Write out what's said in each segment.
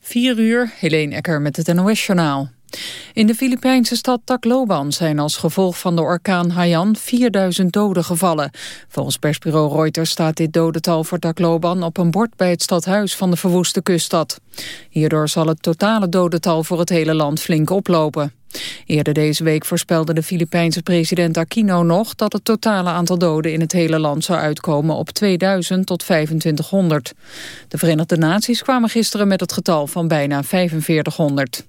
4 uur, Helene Ecker met het NOS-journaal. In de Filipijnse stad Tacloban zijn als gevolg van de orkaan Haiyan 4000 doden gevallen. Volgens persbureau Reuters staat dit dodental voor Tacloban op een bord bij het stadhuis van de verwoeste kuststad. Hierdoor zal het totale dodental voor het hele land flink oplopen. Eerder deze week voorspelde de Filipijnse president Aquino nog dat het totale aantal doden in het hele land zou uitkomen op 2000 tot 2500. De Verenigde Naties kwamen gisteren met het getal van bijna 4500.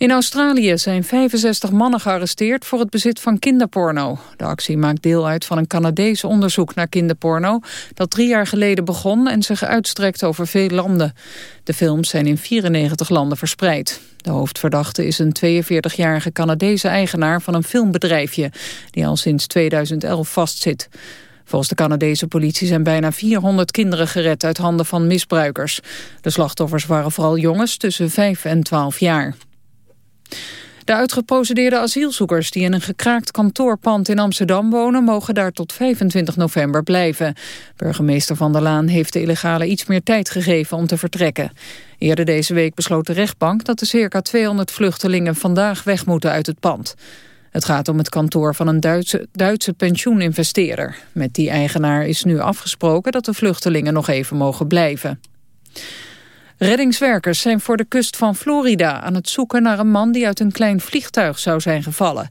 In Australië zijn 65 mannen gearresteerd voor het bezit van kinderporno. De actie maakt deel uit van een Canadees onderzoek naar kinderporno... dat drie jaar geleden begon en zich uitstrekt over veel landen. De films zijn in 94 landen verspreid. De hoofdverdachte is een 42-jarige Canadese eigenaar van een filmbedrijfje... die al sinds 2011 vastzit. Volgens de Canadese politie zijn bijna 400 kinderen gered uit handen van misbruikers. De slachtoffers waren vooral jongens tussen 5 en 12 jaar. De uitgeprocedeerde asielzoekers die in een gekraakt kantoorpand in Amsterdam wonen... mogen daar tot 25 november blijven. Burgemeester Van der Laan heeft de illegale iets meer tijd gegeven om te vertrekken. Eerder deze week besloot de rechtbank dat de circa 200 vluchtelingen vandaag weg moeten uit het pand. Het gaat om het kantoor van een Duitse, Duitse pensioeninvesteerder. Met die eigenaar is nu afgesproken dat de vluchtelingen nog even mogen blijven. Reddingswerkers zijn voor de kust van Florida aan het zoeken naar een man die uit een klein vliegtuig zou zijn gevallen.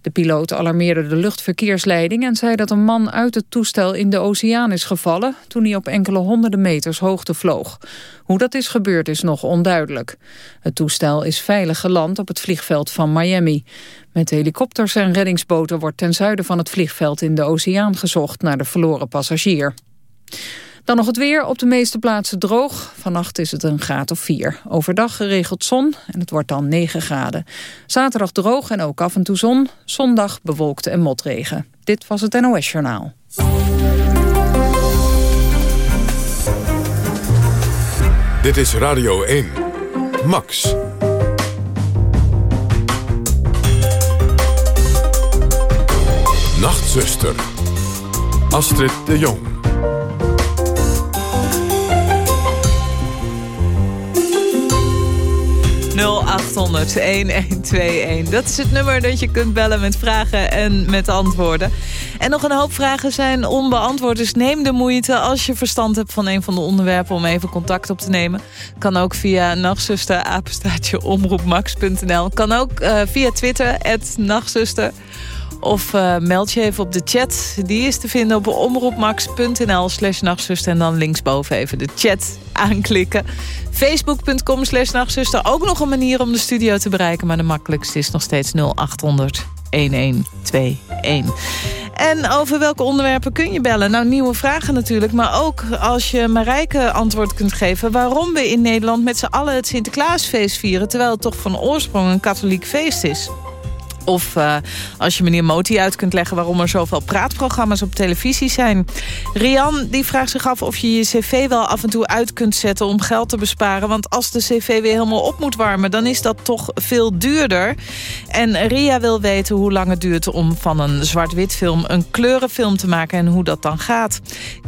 De piloot alarmeerde de luchtverkeersleiding en zei dat een man uit het toestel in de oceaan is gevallen toen hij op enkele honderden meters hoogte vloog. Hoe dat is gebeurd is nog onduidelijk. Het toestel is veilig geland op het vliegveld van Miami. Met helikopters en reddingsboten wordt ten zuiden van het vliegveld in de oceaan gezocht naar de verloren passagier. Dan nog het weer. Op de meeste plaatsen droog. Vannacht is het een graad of 4. Overdag geregeld zon en het wordt dan 9 graden. Zaterdag droog en ook af en toe zon. Zondag bewolkt en motregen. Dit was het NOS Journaal. Dit is Radio 1. Max. Nachtzuster. Astrid de Jong. 0800-1121. Dat is het nummer dat je kunt bellen met vragen en met antwoorden. En nog een hoop vragen zijn onbeantwoord. Dus neem de moeite als je verstand hebt van een van de onderwerpen... om even contact op te nemen. Kan ook via omroepmax.nl. Kan ook uh, via Twitter, nachtzuster... Of uh, meld je even op de chat. Die is te vinden op omroepmax.nl slash nachtzuster. En dan linksboven even de chat aanklikken. Facebook.com slash nachtzuster. Ook nog een manier om de studio te bereiken. Maar de makkelijkste is nog steeds 0800 1121. En over welke onderwerpen kun je bellen? Nou, nieuwe vragen natuurlijk. Maar ook als je Marijke antwoord kunt geven... waarom we in Nederland met z'n allen het Sinterklaasfeest vieren... terwijl het toch van oorsprong een katholiek feest is. Of uh, als je meneer Moti uit kunt leggen waarom er zoveel praatprogramma's op televisie zijn. Rian die vraagt zich af of je je cv wel af en toe uit kunt zetten om geld te besparen. Want als de cv weer helemaal op moet warmen, dan is dat toch veel duurder. En Ria wil weten hoe lang het duurt om van een zwart-wit film een kleurenfilm te maken en hoe dat dan gaat.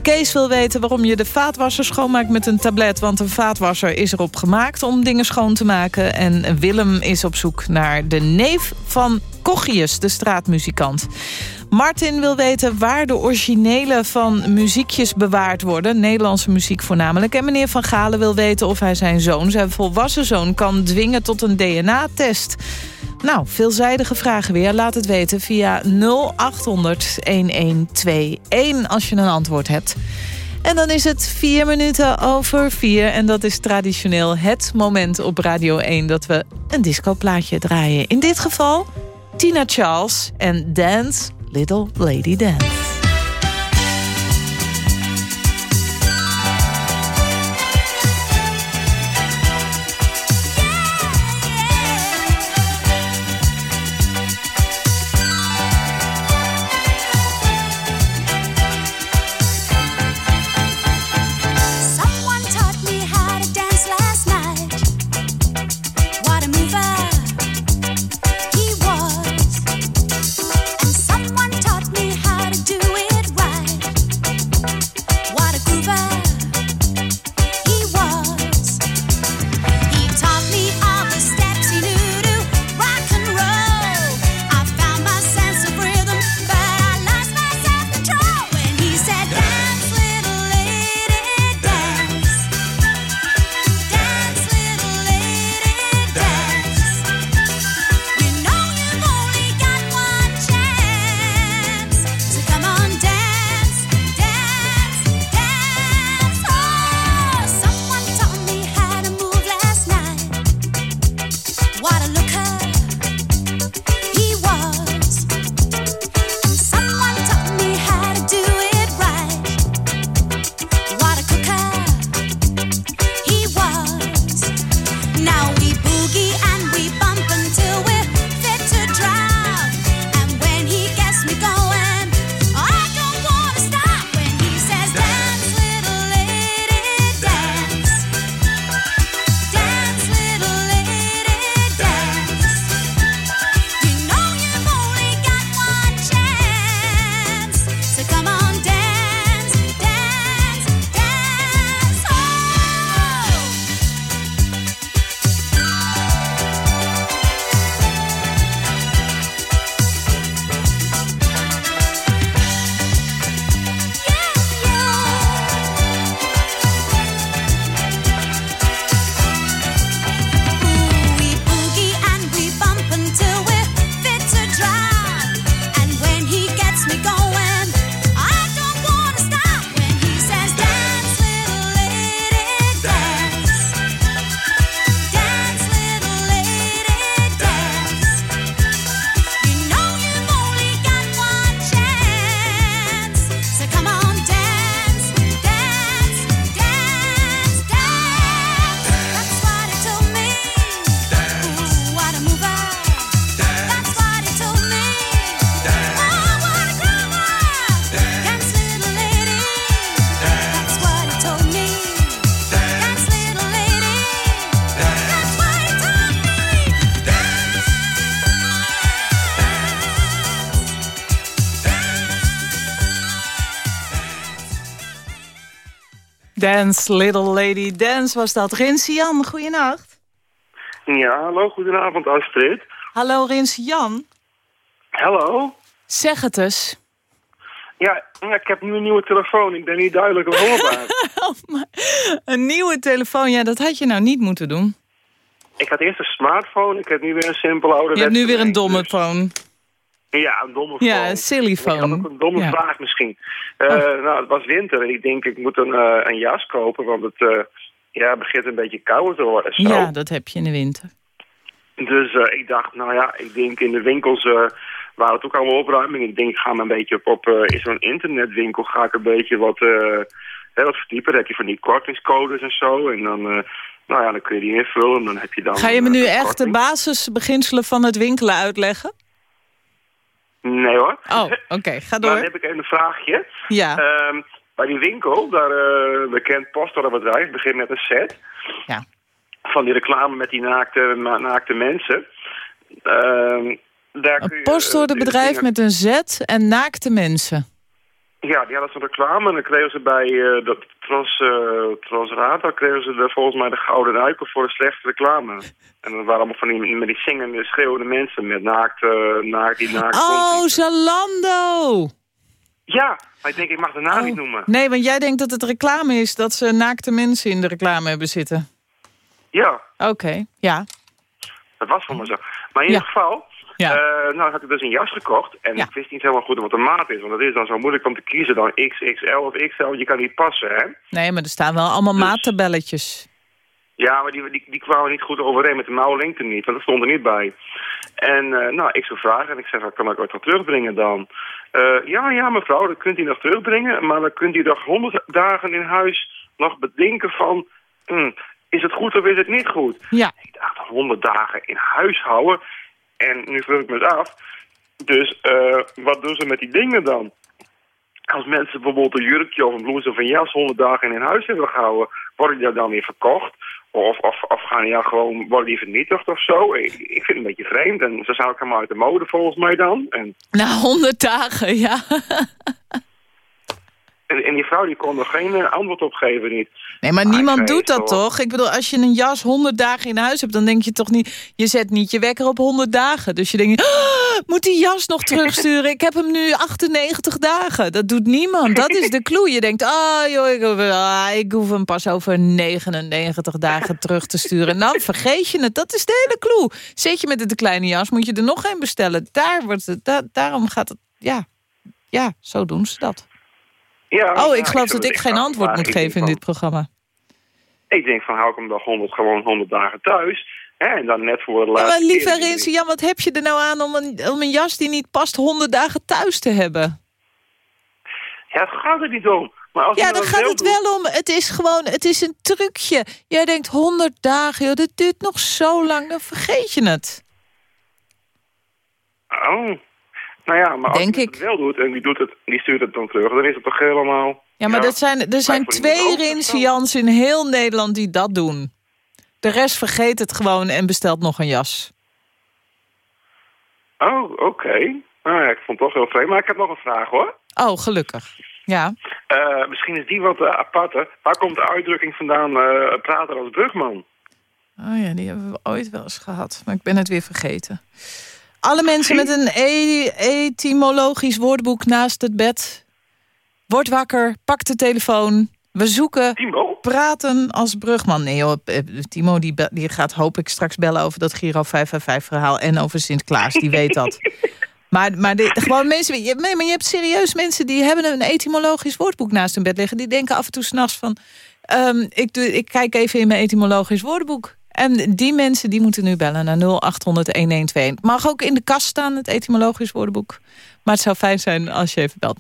Kees wil weten waarom je de vaatwasser schoonmaakt met een tablet. Want een vaatwasser is erop gemaakt om dingen schoon te maken. En Willem is op zoek naar de neef van Kochius, de straatmuzikant. Martin wil weten waar de originele van muziekjes bewaard worden. Nederlandse muziek voornamelijk. En meneer Van Galen wil weten of hij zijn zoon, zijn volwassen zoon... kan dwingen tot een DNA-test. Nou, veelzijdige vragen weer. Laat het weten via 0800-1121 als je een antwoord hebt. En dan is het vier minuten over vier. En dat is traditioneel het moment op Radio 1... dat we een discoplaatje draaien. In dit geval Tina Charles en Dance Little Lady Dance. Dance, Little Lady Dance was dat. Rinsie Jan, goeienacht. Ja, hallo, goedenavond Astrid. Hallo Rinsie Jan. Hallo. Zeg het eens. Ja, ja, ik heb nu een nieuwe telefoon. Ik ben niet duidelijk hoorbaar. een nieuwe telefoon, ja, dat had je nou niet moeten doen. ik had eerst een smartphone, ik heb nu weer een simpele oude Je hebt nu weer een domme phone. Ja, een domme phone. Ja, een silly phone. ook een domme Ja. vraag misschien. Eh, Nou, het was winter en ik denk ik moet een, eh, een jas kopen, want het eh, ja, begint een beetje kouder te worden. Zo. Ja, dat heb je in de winter. Dus ik dacht, nou ja, ik denk in de winkels waren het ook allemaal opruiming. Ik denk, ik ga me een beetje op, op in zo'n internetwinkel ga ik een beetje wat, hè, wat verdiepen. Dan heb je van die kortingscodes en zo. En dan, nou ja, dan kun je die invullen. En dan heb je dan Ga je me nu echt de basisbeginselen van het winkelen uitleggen? Nee hoor. Oh, oké, ga Dan door. heb ik even een vraagje. Ja, Ehm, bij die winkel, daar uh, bekend postorderbedrijf, begint met een set. Ja. Van die reclame met die naakte, naakte mensen. Ehm, daar een eh, met een Z en naakte mensen. Ja, die hadden zo'n reclame en dan kregen ze bij eh dat Trans, eh Transrata kregen ze de, volgens mij de gouden uiker voor een slechte reclame. En dat waren allemaal van die, met die zingende, schreeuwende mensen met naakt, eh, naakt die naakt Oh. Zalando! Ja, maar ik denk, ik mag de naam Oh. niet noemen. Nee, want jij denkt dat het reclame is dat ze naakte mensen in de reclame hebben zitten. Ja, Oké, ja. dat was voor me zo. Maar in Ja. ieder geval, Ja. eh, nou had ik dus een jas gekocht. En Ja. ik wist niet helemaal goed wat de maat is. Want het is dan zo moeilijk om te kiezen dan XXL of XL. Want je kan niet passen, hè. Nee, maar er staan wel allemaal Dus- maattabelletjes. Ja, maar die, die, die kwamen niet goed overeen met de mouwlengte niet, want dat stond er niet bij. En eh, nou, ik zou vragen en ik zeg, kan ik wat nog terugbrengen dan? Eh, ja, ja mevrouw, dat kunt u nog terugbrengen, maar dan kunt u nog honderd dagen in huis nog bedenken van, hm, is het goed of is het niet goed? Ja. Ik dacht, honderd dagen in huis houden en nu vroeg ik me eens af, dus eh, wat doen ze met die dingen dan? Als mensen bijvoorbeeld een jurkje of een blouse of een jas honderd dagen in huis hebben gehouden, worden die dan weer verkocht? Of, of, of gaan die gewoon, worden die vernietigd of zo? Ik, ik vind het een beetje vreemd. En ze zijn ook helemaal uit de mode volgens mij dan. En, Na honderd dagen, ja. en, en die vrouw die kon er geen eh, antwoord op geven niet. Nee, maar Ah, niemand doet dat toch? Ik bedoel, als je een jas 100 dagen in huis hebt... dan denk je toch niet... je zet niet je wekker op 100 dagen. Dus je denkt, "Ah, moet die jas nog terugsturen? Ik heb hem nu 98 dagen. Dat doet niemand. Dat is de clue. Je denkt, ah, joh, ik, hoef- ah, ik hoef hem pas over 99 dagen terug te sturen. En dan vergeet je het. Dat is de hele clue. Zet je met de kleine jas, moet je er nog een bestellen. Daar wordt het, da- daarom gaat het... Ja, ja, zo doen ze dat. Ja, Oh, ik geloof dat ik het geen antwoord moet geven in dit programma. Ik denk van, hou ik hem dan 100, gewoon 100 dagen thuis. Hè, en dan net voor de Ja, laatste maar lieve Rinse, Jan, wat heb je er nou aan om een, om een jas die niet past 100 dagen thuis te hebben? Ja, het gaat er niet om. Maar als Ja, daar dat gaat het doet- wel om. Het is gewoon, het is een trucje. Jij denkt 100 dagen, joh, dat duurt nog zo lang, dan vergeet je het. Oh. Nou ja, maar als Denk je ik. het wel doet en die, doet het, die stuurt het dan terug, dan is het toch helemaal... Ja, maar dat zijn, er zijn twee. Jans in heel Nederland die dat doen. De rest vergeet het gewoon en bestelt nog een jas. Oh, oké. Nou ja, ik vond het toch heel vreemd. Maar ik heb nog een vraag hoor. Oh, gelukkig. Ja. Eh, misschien is die wat uh, aparte. Waar komt de uitdrukking vandaan, uh, praten als brugman? Oh ja, die hebben we ooit wel eens gehad. Maar ik ben het weer vergeten. Alle mensen met een e etymologisch woordenboek naast het bed. Word wakker, pak de telefoon. We zoeken Timo? praten als brugman. Nee joh, eh, Timo die, die gaat hoop ik straks bellen over dat Giro 555 verhaal. En over Sint-Klaas, die weet dat. Maar, maar, de, gewoon mensen, je, nee, maar je hebt serieus mensen die hebben een etymologisch woordboek naast hun bed liggen. Die denken af en toe s'nachts van, um, ik, doe, ik kijk even in mijn etymologisch woordenboek. En die mensen die moeten nu bellen naar 0800-1121. Het mag ook in de kast staan, het etymologisch woordenboek. Maar het zou fijn zijn als je even belt.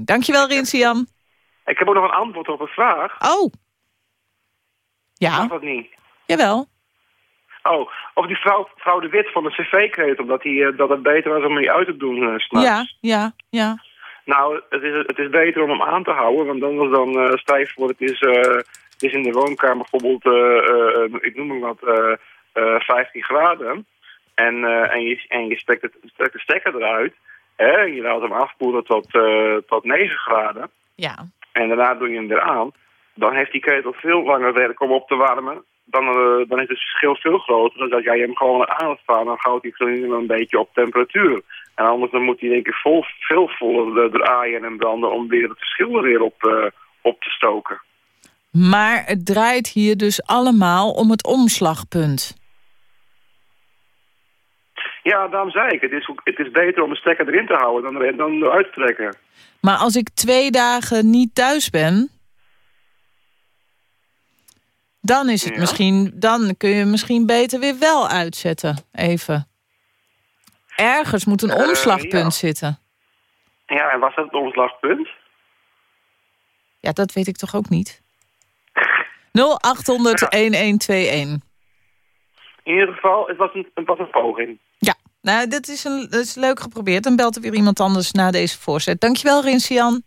0800-1121. Dankjewel, Rinsian. Ik heb ook nog een antwoord op een vraag. Oh. Ja. Mag dat niet? Jawel. Oh, of die vrouw, vrouw de Wit van de cv kreeg, omdat hij, uh, dat het beter was om niet uit te doen uh. Ja, ja, ja. Nou, het is, het is beter om hem aan te houden, want anders dan uh, stijf voor het is, uh, het is in de woonkamer bijvoorbeeld, uh, ik noem maar wat, 15 graden. En, en, je, en je het, steekt de stekker eruit. Hè, en je laat hem afkoelen tot, tot 9 graden. Ja. en daarna doe je hem weer aan, dan heeft die ketel veel langer werk om op te warmen. Dan, uh, dan is het verschil veel groter dan dat jij hem gewoon aanstaan. Dan houdt hij gewoon een beetje op temperatuur. En anders dan moet hij denk ik vol, veel voller draaien en branden om weer het verschil er weer op, uh, op te stoken. Maar het draait hier dus allemaal om het omslagpunt. Ja, daarom zei ik, het is, het is beter om een stekker erin te houden dan, dan eruit te trekken. Maar als ik twee dagen niet thuis ben... dan, is het Ja. misschien, dan kun je misschien beter weer wel uitzetten, even. Ergens moet een Eh, omslagpunt ja. zitten. Ja, en was dat het omslagpunt? Ja, dat weet ik toch ook niet? 0800-1121. In ieder geval, het was een, het was een poging. Ja, nou, dat is, een, is leuk geprobeerd. Dan belt er weer iemand anders na deze voorzet. Dankjewel, Rinsian.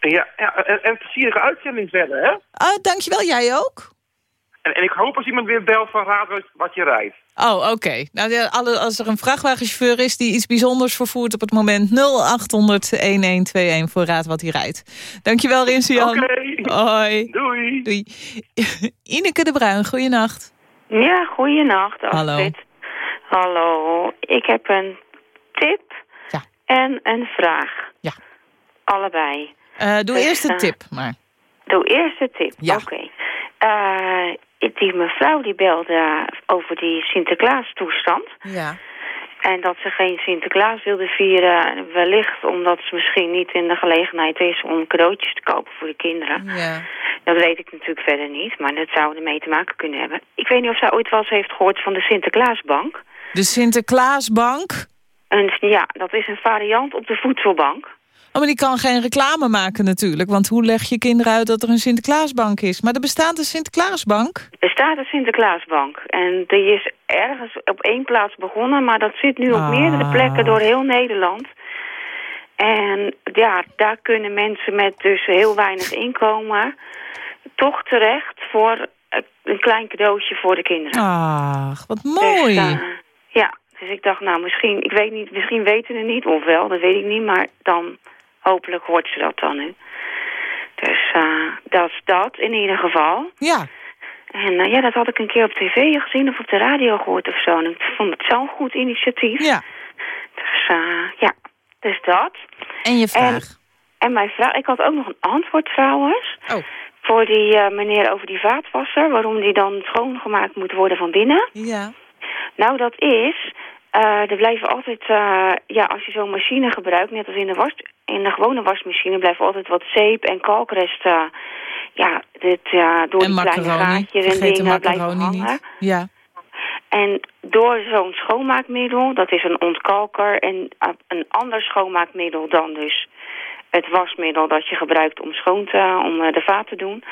Ja, ja en, en plezierige uitzending verder, hè? Oh, dankjewel, jij ook? En, en ik hoop als iemand weer belt van raad wat je rijdt. Oh, oké. Nou, ja, als er een vrachtwagenchauffeur is die iets bijzonders vervoert op het moment... 0800-1121 voor Raad wat hij rijdt. Dankjewel, Rinsian. Oké, Hoi. doei. Doei. Ineke de Bruin, goeienacht. Ja, goeienacht, Hallo. Astrid. Hallo. Ik heb een tip Ja. en een vraag. Ja. Allebei. Eh, doe Dus, eerst de eh, tip, maar. Doe eerst de tip. Ja. Oké. Eh, die mevrouw die belde over die Sinterklaas-toestand. Ja. En dat ze geen Sinterklaas wilde vieren. Wellicht omdat ze misschien niet in de gelegenheid is om cadeautjes te kopen voor de kinderen. ja. Dat weet ik natuurlijk verder niet, maar dat zou ermee te maken kunnen hebben. Ik weet niet of zij ooit wel eens heeft gehoord van de Sinterklaasbank. De Sinterklaasbank. En ja, dat is een variant op de voedselbank. Oh, maar die kan geen reclame maken natuurlijk. Want hoe leg je kinderen uit dat er een Sinterklaasbank is? Maar er bestaat een Sinterklaasbank. Er staat een Sinterklaasbank. En die is ergens op één plaats begonnen, maar dat zit nu op Ah. meerdere plekken door heel Nederland. En ja, daar kunnen mensen met dus heel weinig inkomen toch terecht voor een klein cadeautje voor de kinderen. Ach, wat Dus, mooi. eh, ja, dus ik dacht, nou, misschien, ik weet niet, misschien weten ze het niet, of wel, dat weet ik niet, maar dan, hopelijk hoort ze dat dan nu. Dus eh, dat is dat, in ieder geval. Ja, En eh, ja, dat had ik een keer op tv gezien of op de radio gehoord of zo. En ik vond het zo'n goed initiatief. ja. Dus eh, ja, dus dat. En je vraag. En mijn vraag, ik had ook nog een antwoord trouwens. Oh. Voor die meneer over die vaatwasser, waarom die dan schoongemaakt moet worden van binnen. Ja. Nou, dat is... eh, er blijven altijd... eh, ja, als je zo'n machine gebruikt, net als in de, was, in de gewone wasmachine... blijven altijd wat zeep en kalkresten... ja, dit, ja, door En die kleine gaatjes en Vergeet dingen blijven hangen. niet. Ja. En door zo'n schoonmaakmiddel, dat is een ontkalker... en eh, een ander schoonmaakmiddel dan dus het wasmiddel... dat je gebruikt om schoon te, om eh, de vaat te doen...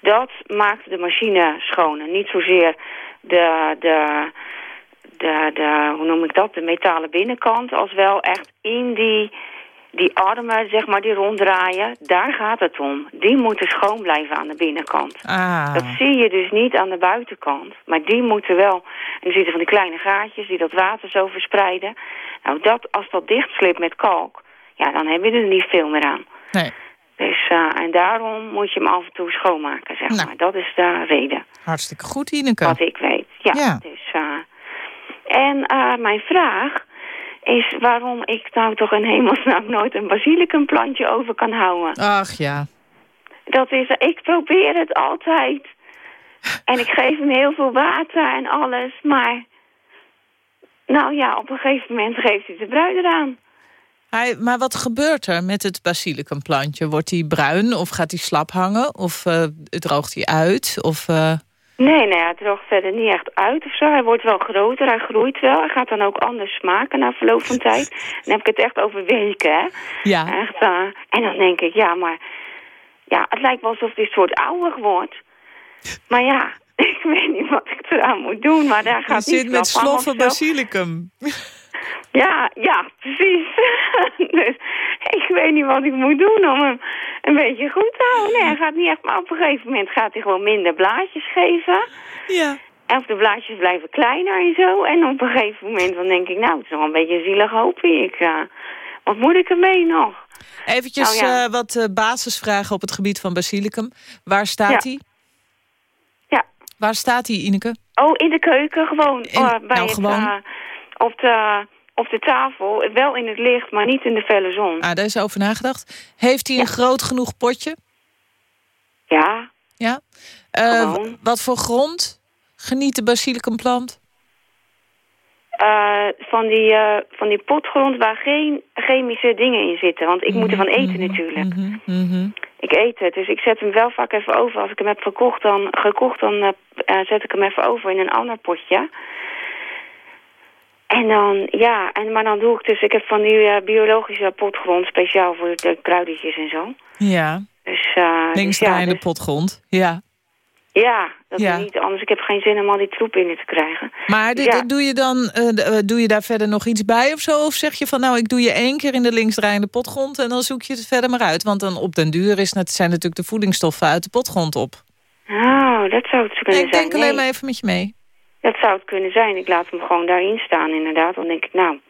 dat maakt de machine schoon. En niet zozeer de, de, de, de, hoe noem ik dat, de metalen binnenkant... als wel echt in die, die armen, zeg maar, die ronddraaien. Daar gaat het om. Die moeten schoon blijven aan de binnenkant. Ah. Dat zie je dus niet aan de buitenkant. Maar die moeten wel... En er zitten van die kleine gaatjes die dat water zo verspreiden. Nou, dat, als dat dichtslipt met kalk... Ja, dan heb je er niet veel meer aan. Nee, Dus, eh, en daarom moet je hem af en toe schoonmaken, zeg Nou. maar. Dat is de reden, hartstikke goed, Ineke. wat ik weet. Ja, Ja. dus... eh, en eh, mijn vraag is waarom ik nou toch in hemelsnaam nooit een basilicumplantje over kan houden. Ach ja. Dat is, ik probeer het altijd. En ik geef hem heel veel water en alles, maar... Nou ja, op een gegeven moment geeft hij de bruid eraan. Hij, maar wat gebeurt er met het basilicumplantje? Wordt hij bruin of gaat hij slap hangen? Of eh, droogt hij uit? Of, eh, Nee, nee, hij droogt verder niet echt uit of zo. Hij wordt wel groter, hij groeit wel. Hij gaat dan ook anders smaken na verloop van tijd. Dan heb ik het echt over weken, hè. Ja. Echt, eh, en dan denk ik, ja, maar... Ja, het lijkt wel alsof hij soort ouder wordt. Maar ja, ik weet niet wat ik eraan moet doen. Maar daar Je gaat niet zit met sloffen basilicum. Ja, ja, precies. dus ik weet niet wat ik moet doen om hem een beetje goed houden. Nee, hij gaat niet echt, maar op een gegeven moment gaat hij gewoon minder blaadjes geven. Ja. En of de blaadjes blijven kleiner en zo. En op een gegeven moment dan denk ik, nou, het is nog een beetje zielig hoopje. Ik, wat moet ik ermee nog? Eventjes Nou ja. eh, wat eh, basisvragen op het gebied van basilicum. Waar staat Ja. hij? Ja. Waar staat hij, Ineke? Oh, in de keuken gewoon. In- oh, bij nou, het, gewoon. eh, op, de, op de tafel. Wel in het licht, maar niet in de felle zon. Ah, daar is over nagedacht. Heeft hij een groot genoeg potje? Ja, Ja. W- wat voor grond geniet de basilicumplant? eh, van, die, eh, van die potgrond waar geen chemische dingen in zitten. Want ik moet ervan eten natuurlijk. Mhm, mhm. Ik eet het, dus ik zet hem wel vaak even over. Als ik hem heb gekocht, dan, gekocht, dan zet ik hem even over in een ander potje. En dan, ja, en, maar dan doe ik dus... Ik heb van die eh, biologische potgrond speciaal voor de kruidetjes en zo. Ja, Dus, eh dus ja, linksdraaiende dus- potgrond. Ja. ja, dat Ja. is niet anders. Ik heb geen zin om al die troep in te krijgen. Maar dit, Ja. doe je dan eh, doe je daar verder nog iets bij of zo? Of zeg je van nou, ik doe je één keer in de linksdraaiende potgrond... en dan zoek je het verder maar uit. Want dan op den duur is, het zijn natuurlijk de voedingsstoffen uit de potgrond op. Oh, dat zou het Nee, kunnen ik denk zijn. alleen Nee, maar even met je mee. Dat zou het kunnen zijn. Ik laat hem gewoon daarin staan inderdaad. Dan denk ik, nou...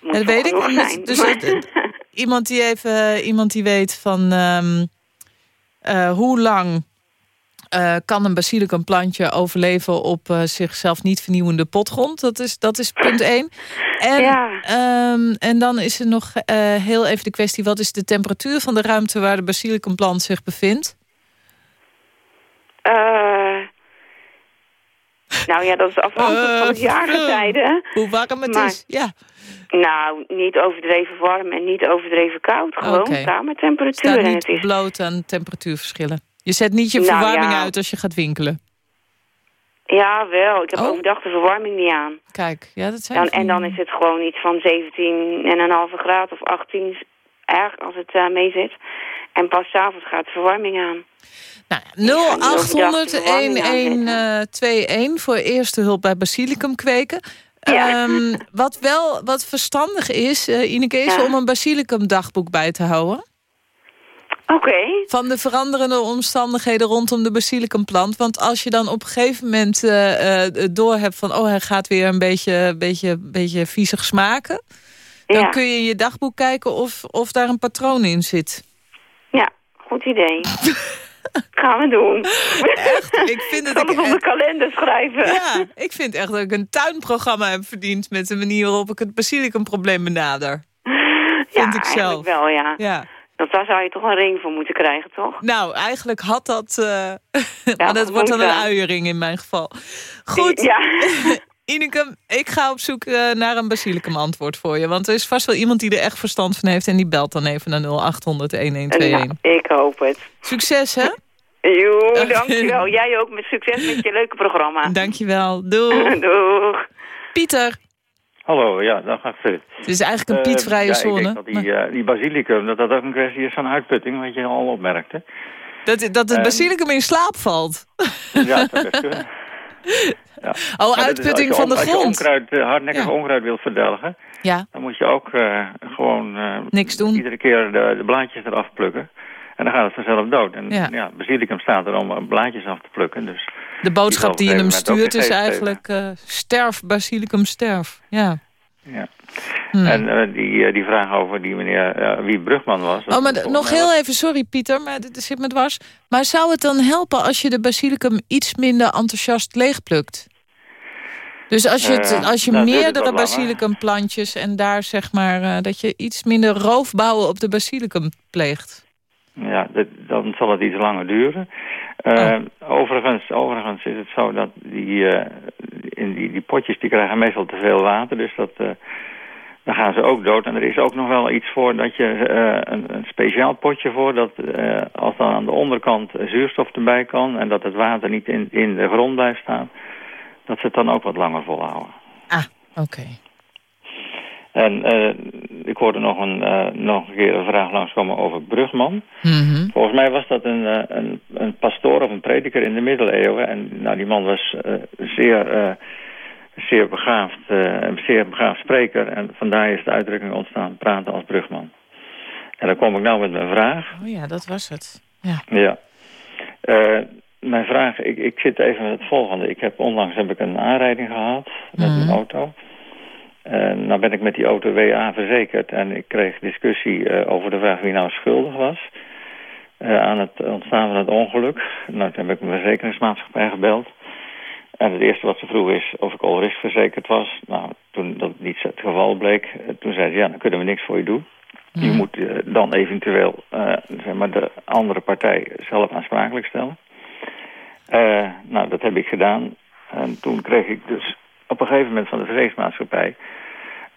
Moet Dat weet ik. zijn. Dus het- iemand die even iemand die weet van ehm, eh, hoe lang eh, kan een basilicumplantje overleven op eh, zichzelf niet vernieuwende potgrond. Dat is, dat is punt één. En, Ja. ehm, en dan is er nog eh, heel even de kwestie... wat is de temperatuur van de ruimte waar de basilicumplant zich bevindt? Nou ja, dat is afhankelijk van het Eh, jaargetijde. Hoe warm het Maar- is? Ja, Nou, niet overdreven warm en niet overdreven koud. Gewoon Oké. kamertemperatuur. staat En het is, bloot aan temperatuurverschillen. Je zet niet je Nou, verwarming ja. uit als je gaat winkelen. ja, wel. Ik heb Oh. overdag de verwarming niet aan. Kijk, ja, dat zijn Dan, en dan is het gewoon iets van 17,5 graad of 18 erg als het eh mee zit. En pas 's avonds gaat de verwarming aan. Nou, ga niet overdag 0800 de verwarming 1121 voor eerste hulp bij basilicum kweken. Ja. Ehm, wat wel wat verstandig is, eh Ineke, is Ja. om een basilicum dagboek bij te houden. Oké. Van de veranderende omstandigheden rondom de basilicumplant. Want als je dan op een gegeven moment eh eh, door hebt van... oh, hij gaat weer een beetje, beetje, beetje viezig smaken... dan Ja. kun je in je dagboek kijken of, of daar een patroon in zit. ja, goed idee. Gaan we doen. Echt? Ik vind Ik het op de kalender schrijven. Ja, ik vind echt dat ik een tuinprogramma heb verdiend... met de manier waarop ik het basilicumprobleem benader. vind ik eigenlijk zelf. wel, ja. Ja. Want daar zou je toch een ring voor moeten krijgen, toch? Nou, eigenlijk had dat... maar dat wordt dan een ja. uiering in mijn geval. Goed, Ja. Ineke, ik ga op zoek eh, naar een basilicum antwoord voor je. Want er is vast wel iemand die er echt verstand van heeft... en die belt dan even naar 0800 1121. Nou, ik hoop het. Succes, hè? Joe, dankjewel. Jij ook met succes met je leuke programma. Dankjewel. Doei. Doeg. Pieter. Hallo, ja, dan ga ik verder. Het is eigenlijk een Eh, pietvrije ja, zone. Ik denk dat die, eh, die basilicum, dat dat ook een kwestie is van uitputting, wat je al opmerkte. Dat, dat het Ehm, basilicum in slaap valt. Ja, dat zou best kunnen. Ja. Oh, Maar dat is- uitputting van de on- Als je grond. onkruid, eh, hardnekkig Ja. onkruid wilt verdelgen, Ja, dan moet je ook eh, gewoon eh, niks doen. iedere keer de, de blaadjes eraf plukken. En dan gaat het vanzelf dood. En Ja. ja, basilicum staat er om blaadjes af te plukken. Dus De boodschap die je hem stuurt is eigenlijk... sterf, basilicum, sterf. Ja. ja. Hm. En eh, die, eh, die vraag over die meneer, eh, wie Brugman was. Oh, maar nog heel even, sorry Pieter, maar dit zit me dwars. Maar zou het dan helpen als je de basilicum iets minder enthousiast leegplukt? Dus als je, het, als je nou, meerdere basilicumplantjes en daar zeg maar... dat je iets minder roofbouwen op de basilicum pleegt. Ja, dat, dan zal het iets langer duren. Eh, overigens, overigens is het zo dat die, in die, die potjes die krijgen meestal te veel water. Dus dat, dan gaan ze ook dood. En er is ook nog wel iets voor dat je eh, een, een speciaal potje voor... dat eh, als dan aan de onderkant zuurstof erbij kan... en dat het water niet in, in de grond blijft staan... dat ze het dan ook wat langer volhouden. Ah, oké. En eh, ik hoorde nog een, nog een keer een vraag langskomen over Brugman... Mhm. Volgens mij was dat een, een, een pastoor of een prediker in de middeleeuwen. En nou, die man was zeer, zeer, begaafd, eh, een zeer begaafd spreker. En vandaar is de uitdrukking ontstaan, praten als brugman. En dan kom ik nou met mijn vraag. Oh ja, dat was het. Ja. Ja. Eh, mijn vraag, ik, ik zit even met het volgende. Ik heb onlangs heb ik een aanrijding gehad met Mhm. mijn auto. Uh, nou ben ik met die auto WA verzekerd en ik kreeg discussie over de vraag wie nou schuldig was aan het ontstaan van het ongeluk. Nou, toen heb ik mijn verzekeringsmaatschappij gebeld. En het eerste wat ze vroeg is of ik al verzekerd was. Nou, toen dat niet het geval bleek, toen zei ze ja, dan kunnen we niks voor je doen. Je moet dan eventueel zeg maar de andere partij zelf aansprakelijk stellen. Uh, nou, dat heb ik gedaan. En toen kreeg ik dus op een gegeven moment van de verzekeringsmaatschappij...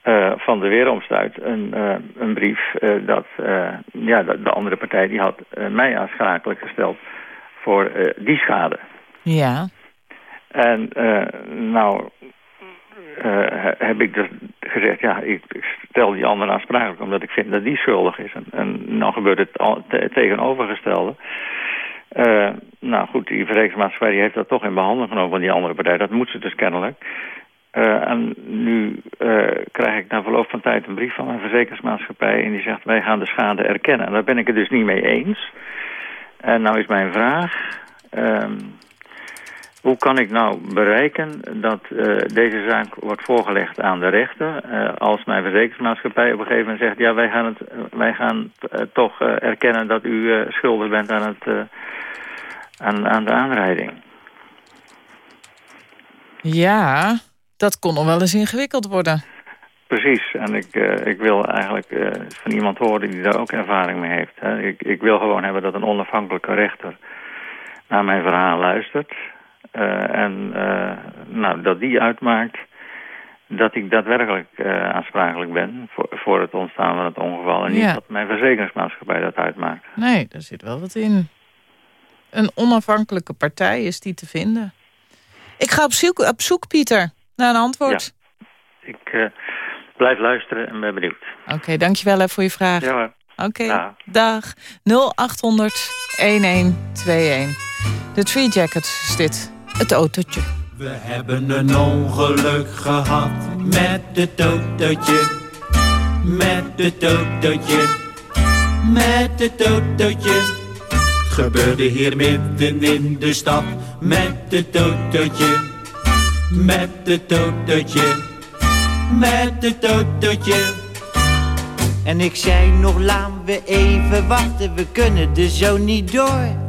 Uh, van de Weeromstuit een, een brief dat ja, de, de, andere partij die had mij aanschakelijk gesteld voor die schade. Ja. En nou heb ik dus gezegd, ja, ik, stel die andere aansprakelijk omdat ik vind dat die schuldig is. En, en nou gebeurt het tegenovergestelde. Uh, nou goed, die verzekeringsmaatschappij heeft dat toch in behandeling genomen van die andere partij. Dat moet ze dus kennelijk. En nu krijg ik na verloop van tijd een brief van mijn verzekeringsmaatschappij... en die zegt, wij gaan de schade erkennen. En daar ben ik het dus niet mee eens. En nou is mijn vraag... Ehm, hoe kan ik nou bereiken dat uh, deze zaak wordt voorgelegd aan de rechter... als mijn verzekeringsmaatschappij op een gegeven moment zegt... ja, wij gaan, het, wij gaan toch erkennen dat u schuldig bent aan het aan, aan de aanrijding. Ja, dat kon nog wel eens ingewikkeld worden. Precies, en ik, ik wil eigenlijk van iemand horen die daar ook ervaring mee heeft. Hè. Ik, ik wil gewoon hebben dat een onafhankelijke rechter naar mijn verhaal luistert. Uh, en nou, dat die uitmaakt dat ik daadwerkelijk aansprakelijk ben voor, voor het ontstaan van het ongeval. En niet dat mijn verzekeringsmaatschappij dat uitmaakt. Nee, daar zit wel wat in een onafhankelijke partij is die te vinden. Ik ga op zoek, op zoek Pieter, naar een antwoord. Ja. Ik uh, blijf luisteren en ben benieuwd. Oké, dankjewel hè, voor je vraag. Ja Oké, okay, dag. 0800 1121. De Tree Jacket is dit, het autootje. We hebben een ongeluk gehad met het autootje. Met het autootje. Met het autootje gebeurde hier midden in de stad met het autootje, met het autootje, met het autootje. En ik zei nog, laat we even wachten, we kunnen er zo niet door.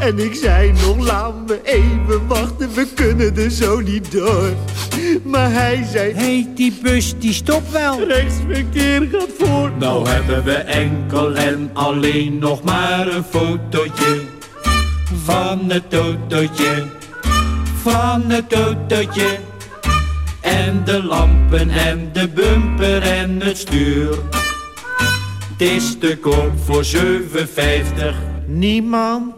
En ik zei nog, laat me even wachten, we kunnen er zo niet door. Maar hij zei, hey, die bus die stopt wel. Rechtsverkeer gaat voor. Nou hebben we enkel en alleen nog maar een fotootje van het autootje van het autootje. En de lampen en de bumper en het stuur. Het is te koop voor 7,50. Niemand?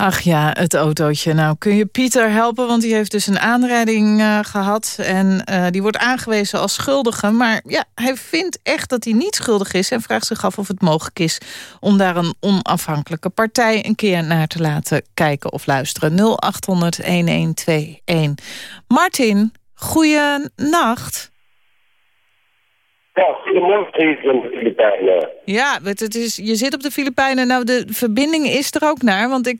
Ach ja, het autootje. Nou, kun je Pieter helpen, want die heeft dus een aanrijding uh, gehad... en uh, die wordt aangewezen als schuldige. Maar ja, hij vindt echt dat hij niet schuldig is... en vraagt zich af of het mogelijk is om daar een onafhankelijke partij... een keer naar te laten kijken of luisteren. 0800-1121. Martin, goeie nacht. Ja, goedemorgen in de Filipijnen. Ja, het is, je zit op de Filipijnen. Nou, de verbinding is er ook naar, want ik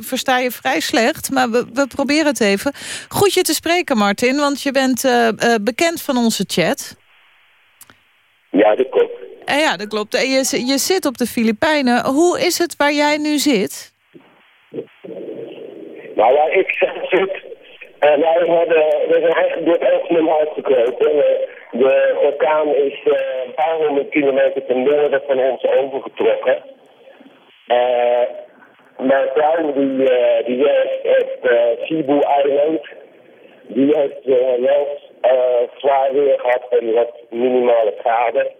versta je vrij slecht. Maar we, we, proberen het even. Goed je te spreken, Martin, want je bent uh, uh, bekend van onze chat. Ja, dat klopt. En ja, dat klopt. En je, je zit op de Filipijnen. Hoe is het waar jij nu zit? Nou ja, ik zit... En wij hebben, we zijn eigenlijk door het Elfman uitgekropen. De orkaan is uh, een paar honderd kilometer ten noorden van ons overgetrokken. Uh, mijn vrouw die, uh, die werkt op uh, Cebu Island. Die heeft wel zwaar weer gehad en wat minimale schade.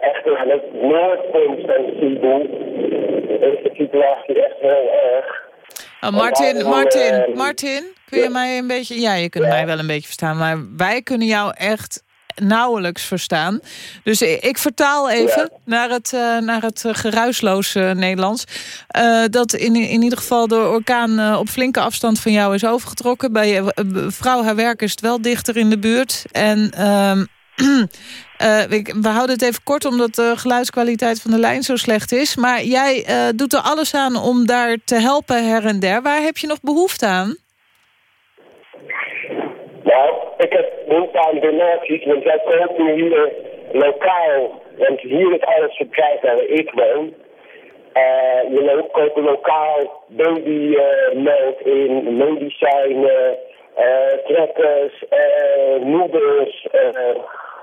echter aan het noordpunt van Cebu is de situatie echt heel erg. Oh, Martin, Martin, Martin, kun je mij een beetje... Ja, je kunt mij wel een beetje verstaan, maar wij kunnen jou echt nauwelijks verstaan. Dus ik vertaal even naar het, uh, naar het geruisloos uh, Nederlands. Uh, dat in, in ieder geval de orkaan op flinke afstand van jou is overgetrokken. Bij je vrouw, haar werk is het wel dichter in de buurt. En Uh, we houden het even kort omdat de geluidskwaliteit van de lijn zo slecht is. Maar jij uh, doet er alles aan om daar te helpen her en der. Waar heb je nog behoefte aan? Nou, ik heb behoefte aan donaties, want wij kopen hier lokaal. Want hier is alles verkrijgt waar ik woon. Uh, je koopt lokaal babymelk in, medicijnen, trekkers, noedels...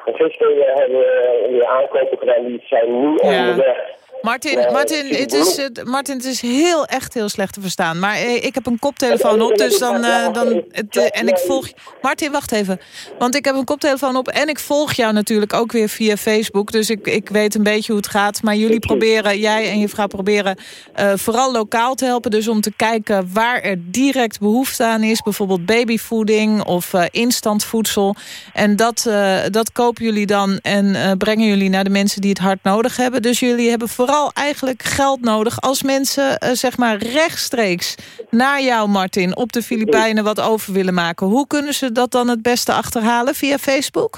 Gisteren hebben we weer aankopen gedaan, die zijn nu ja. onderweg. Martin, Martin, het is, Martin, het is heel, echt heel slecht te verstaan. Maar eh, ik heb een koptelefoon op, dus dan... Uh, dan het, uh, en ik volg... Martin, wacht even. Want ik heb een koptelefoon op en ik volg jou natuurlijk ook weer via Facebook. Dus ik, ik weet een beetje hoe het gaat. Maar jullie proberen, jij en je vrouw proberen uh, vooral lokaal te helpen. Dus om te kijken waar er direct behoefte aan is. Bijvoorbeeld babyvoeding of instant voedsel. En dat, dat kopen jullie dan en brengen jullie naar de mensen die het hard nodig hebben. Dus jullie hebben vooral vooral eigenlijk geld nodig als mensen uh, zeg maar rechtstreeks naar jou, Martin, op de Filipijnen wat over willen maken. Hoe kunnen ze dat dan het beste achterhalen via Facebook?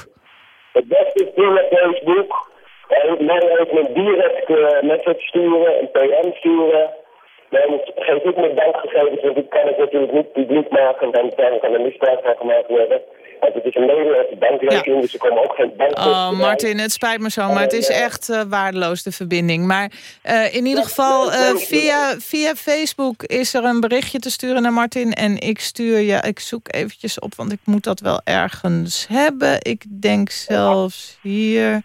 Het beste is via Facebook. En mij ook direct uh, message sturen, een PM sturen. Dan geef ik mijn bankgegevens, want die kan ik natuurlijk niet publiek maken, dan kan er misbruik van gemaakt worden. Want het is een Nederlandse bankrekening, dus er komen ook geen bankrekening Oh, Martin, het spijt me zo, maar het is echt uh, waardeloos, de verbinding. Maar uh, in ieder geval, uh, via, via Facebook is er een berichtje te sturen naar Martin. En ik stuur je, ik zoek eventjes op, want ik moet dat wel ergens hebben. Ik denk zelfs hier.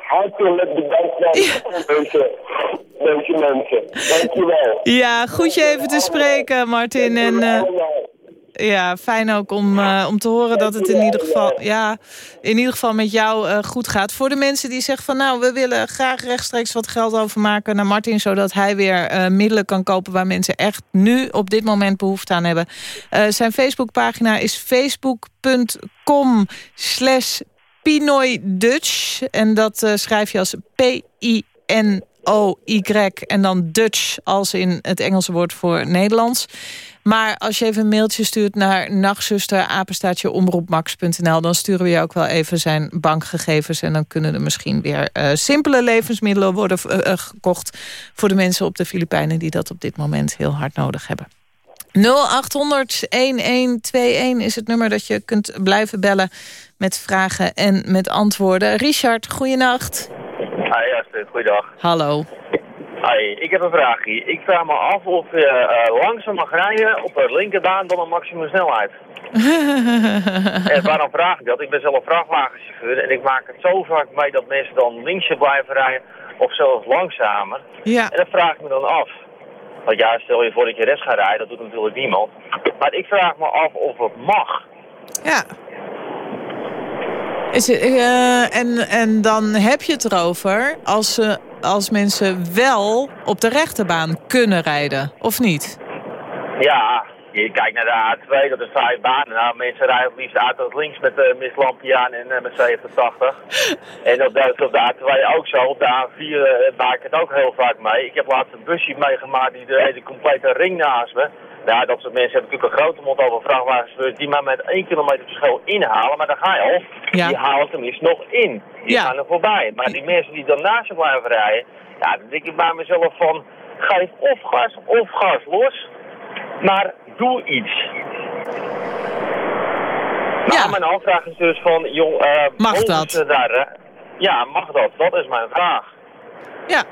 Hartelijk bedankt deze, deze mensen. Dankjewel. Ja, goed je even te spreken, Martin. En, ja, fijn ook om, uh, om te horen dat het in ieder geval, ja, in ieder geval met jou uh, goed gaat. Voor de mensen die zeggen van nou, we willen graag rechtstreeks wat geld overmaken naar Martin... zodat hij weer uh, middelen kan kopen waar mensen echt nu op dit moment behoefte aan hebben. zijn Facebookpagina is facebook.com slash Pinoy Dutch. En dat schrijf je als P-I-N-O-Y en dan Dutch als in het Engelse woord voor Nederlands. Maar als je even een mailtje stuurt naar nachtzuster omroepmax.nl... dan sturen we je ook wel even zijn bankgegevens... en dan kunnen er misschien weer uh, simpele levensmiddelen worden uh, gekocht... voor de mensen op de Filipijnen die dat op dit moment heel hard nodig hebben. 0800-1121 is het nummer dat je kunt blijven bellen met vragen en met antwoorden. Richard, goeienacht. Hi Astrid, goeiedag. Hallo. Ik heb een vraagje. Ik vraag me af of je uh, langzaam mag rijden op de linkerbaan dan een maximum snelheid. en waarom vraag ik dat? Ik ben zelf vrachtwagenchauffeur en ik maak het zo vaak mee dat mensen dan linksje blijven rijden of zelfs langzamer. Ja. En dat vraag ik me dan af. Want ja, stel je voor dat je rechts gaat rijden, dat doet natuurlijk niemand. Maar ik vraag me af of het mag. Ja. Is het, uh, en, en dan heb je het erover als ze als mensen wel op de rechterbaan kunnen rijden, of niet? Ja, je kijkt naar de A2, dat is vijf banen. Nou, mensen rijden het liefst uit tot links met uh, mislampje aan en uh, met 70, en dat is op de A2 ook zo. Op de A4 uh, maak ik het ook heel vaak mee. Ik heb laatst een busje meegemaakt die de hele complete ring naast me. Ja, dat soort mensen hebben natuurlijk een grote mond over vrachtwagens die maar met 1 kilometer verschil inhalen. Maar dan ga je al, Ja. die halen tenminste nog in. Die Ja. gaan er voorbij. Maar die mensen die dan naast je blijven rijden, ja, dan denk ik bij mezelf van, geef of gas of gas los. Maar doe iets. Maar mijn aanvraag is dus van, joh, eh Mag dat? daar? Ja, mag dat? Dat is mijn vraag. Ja,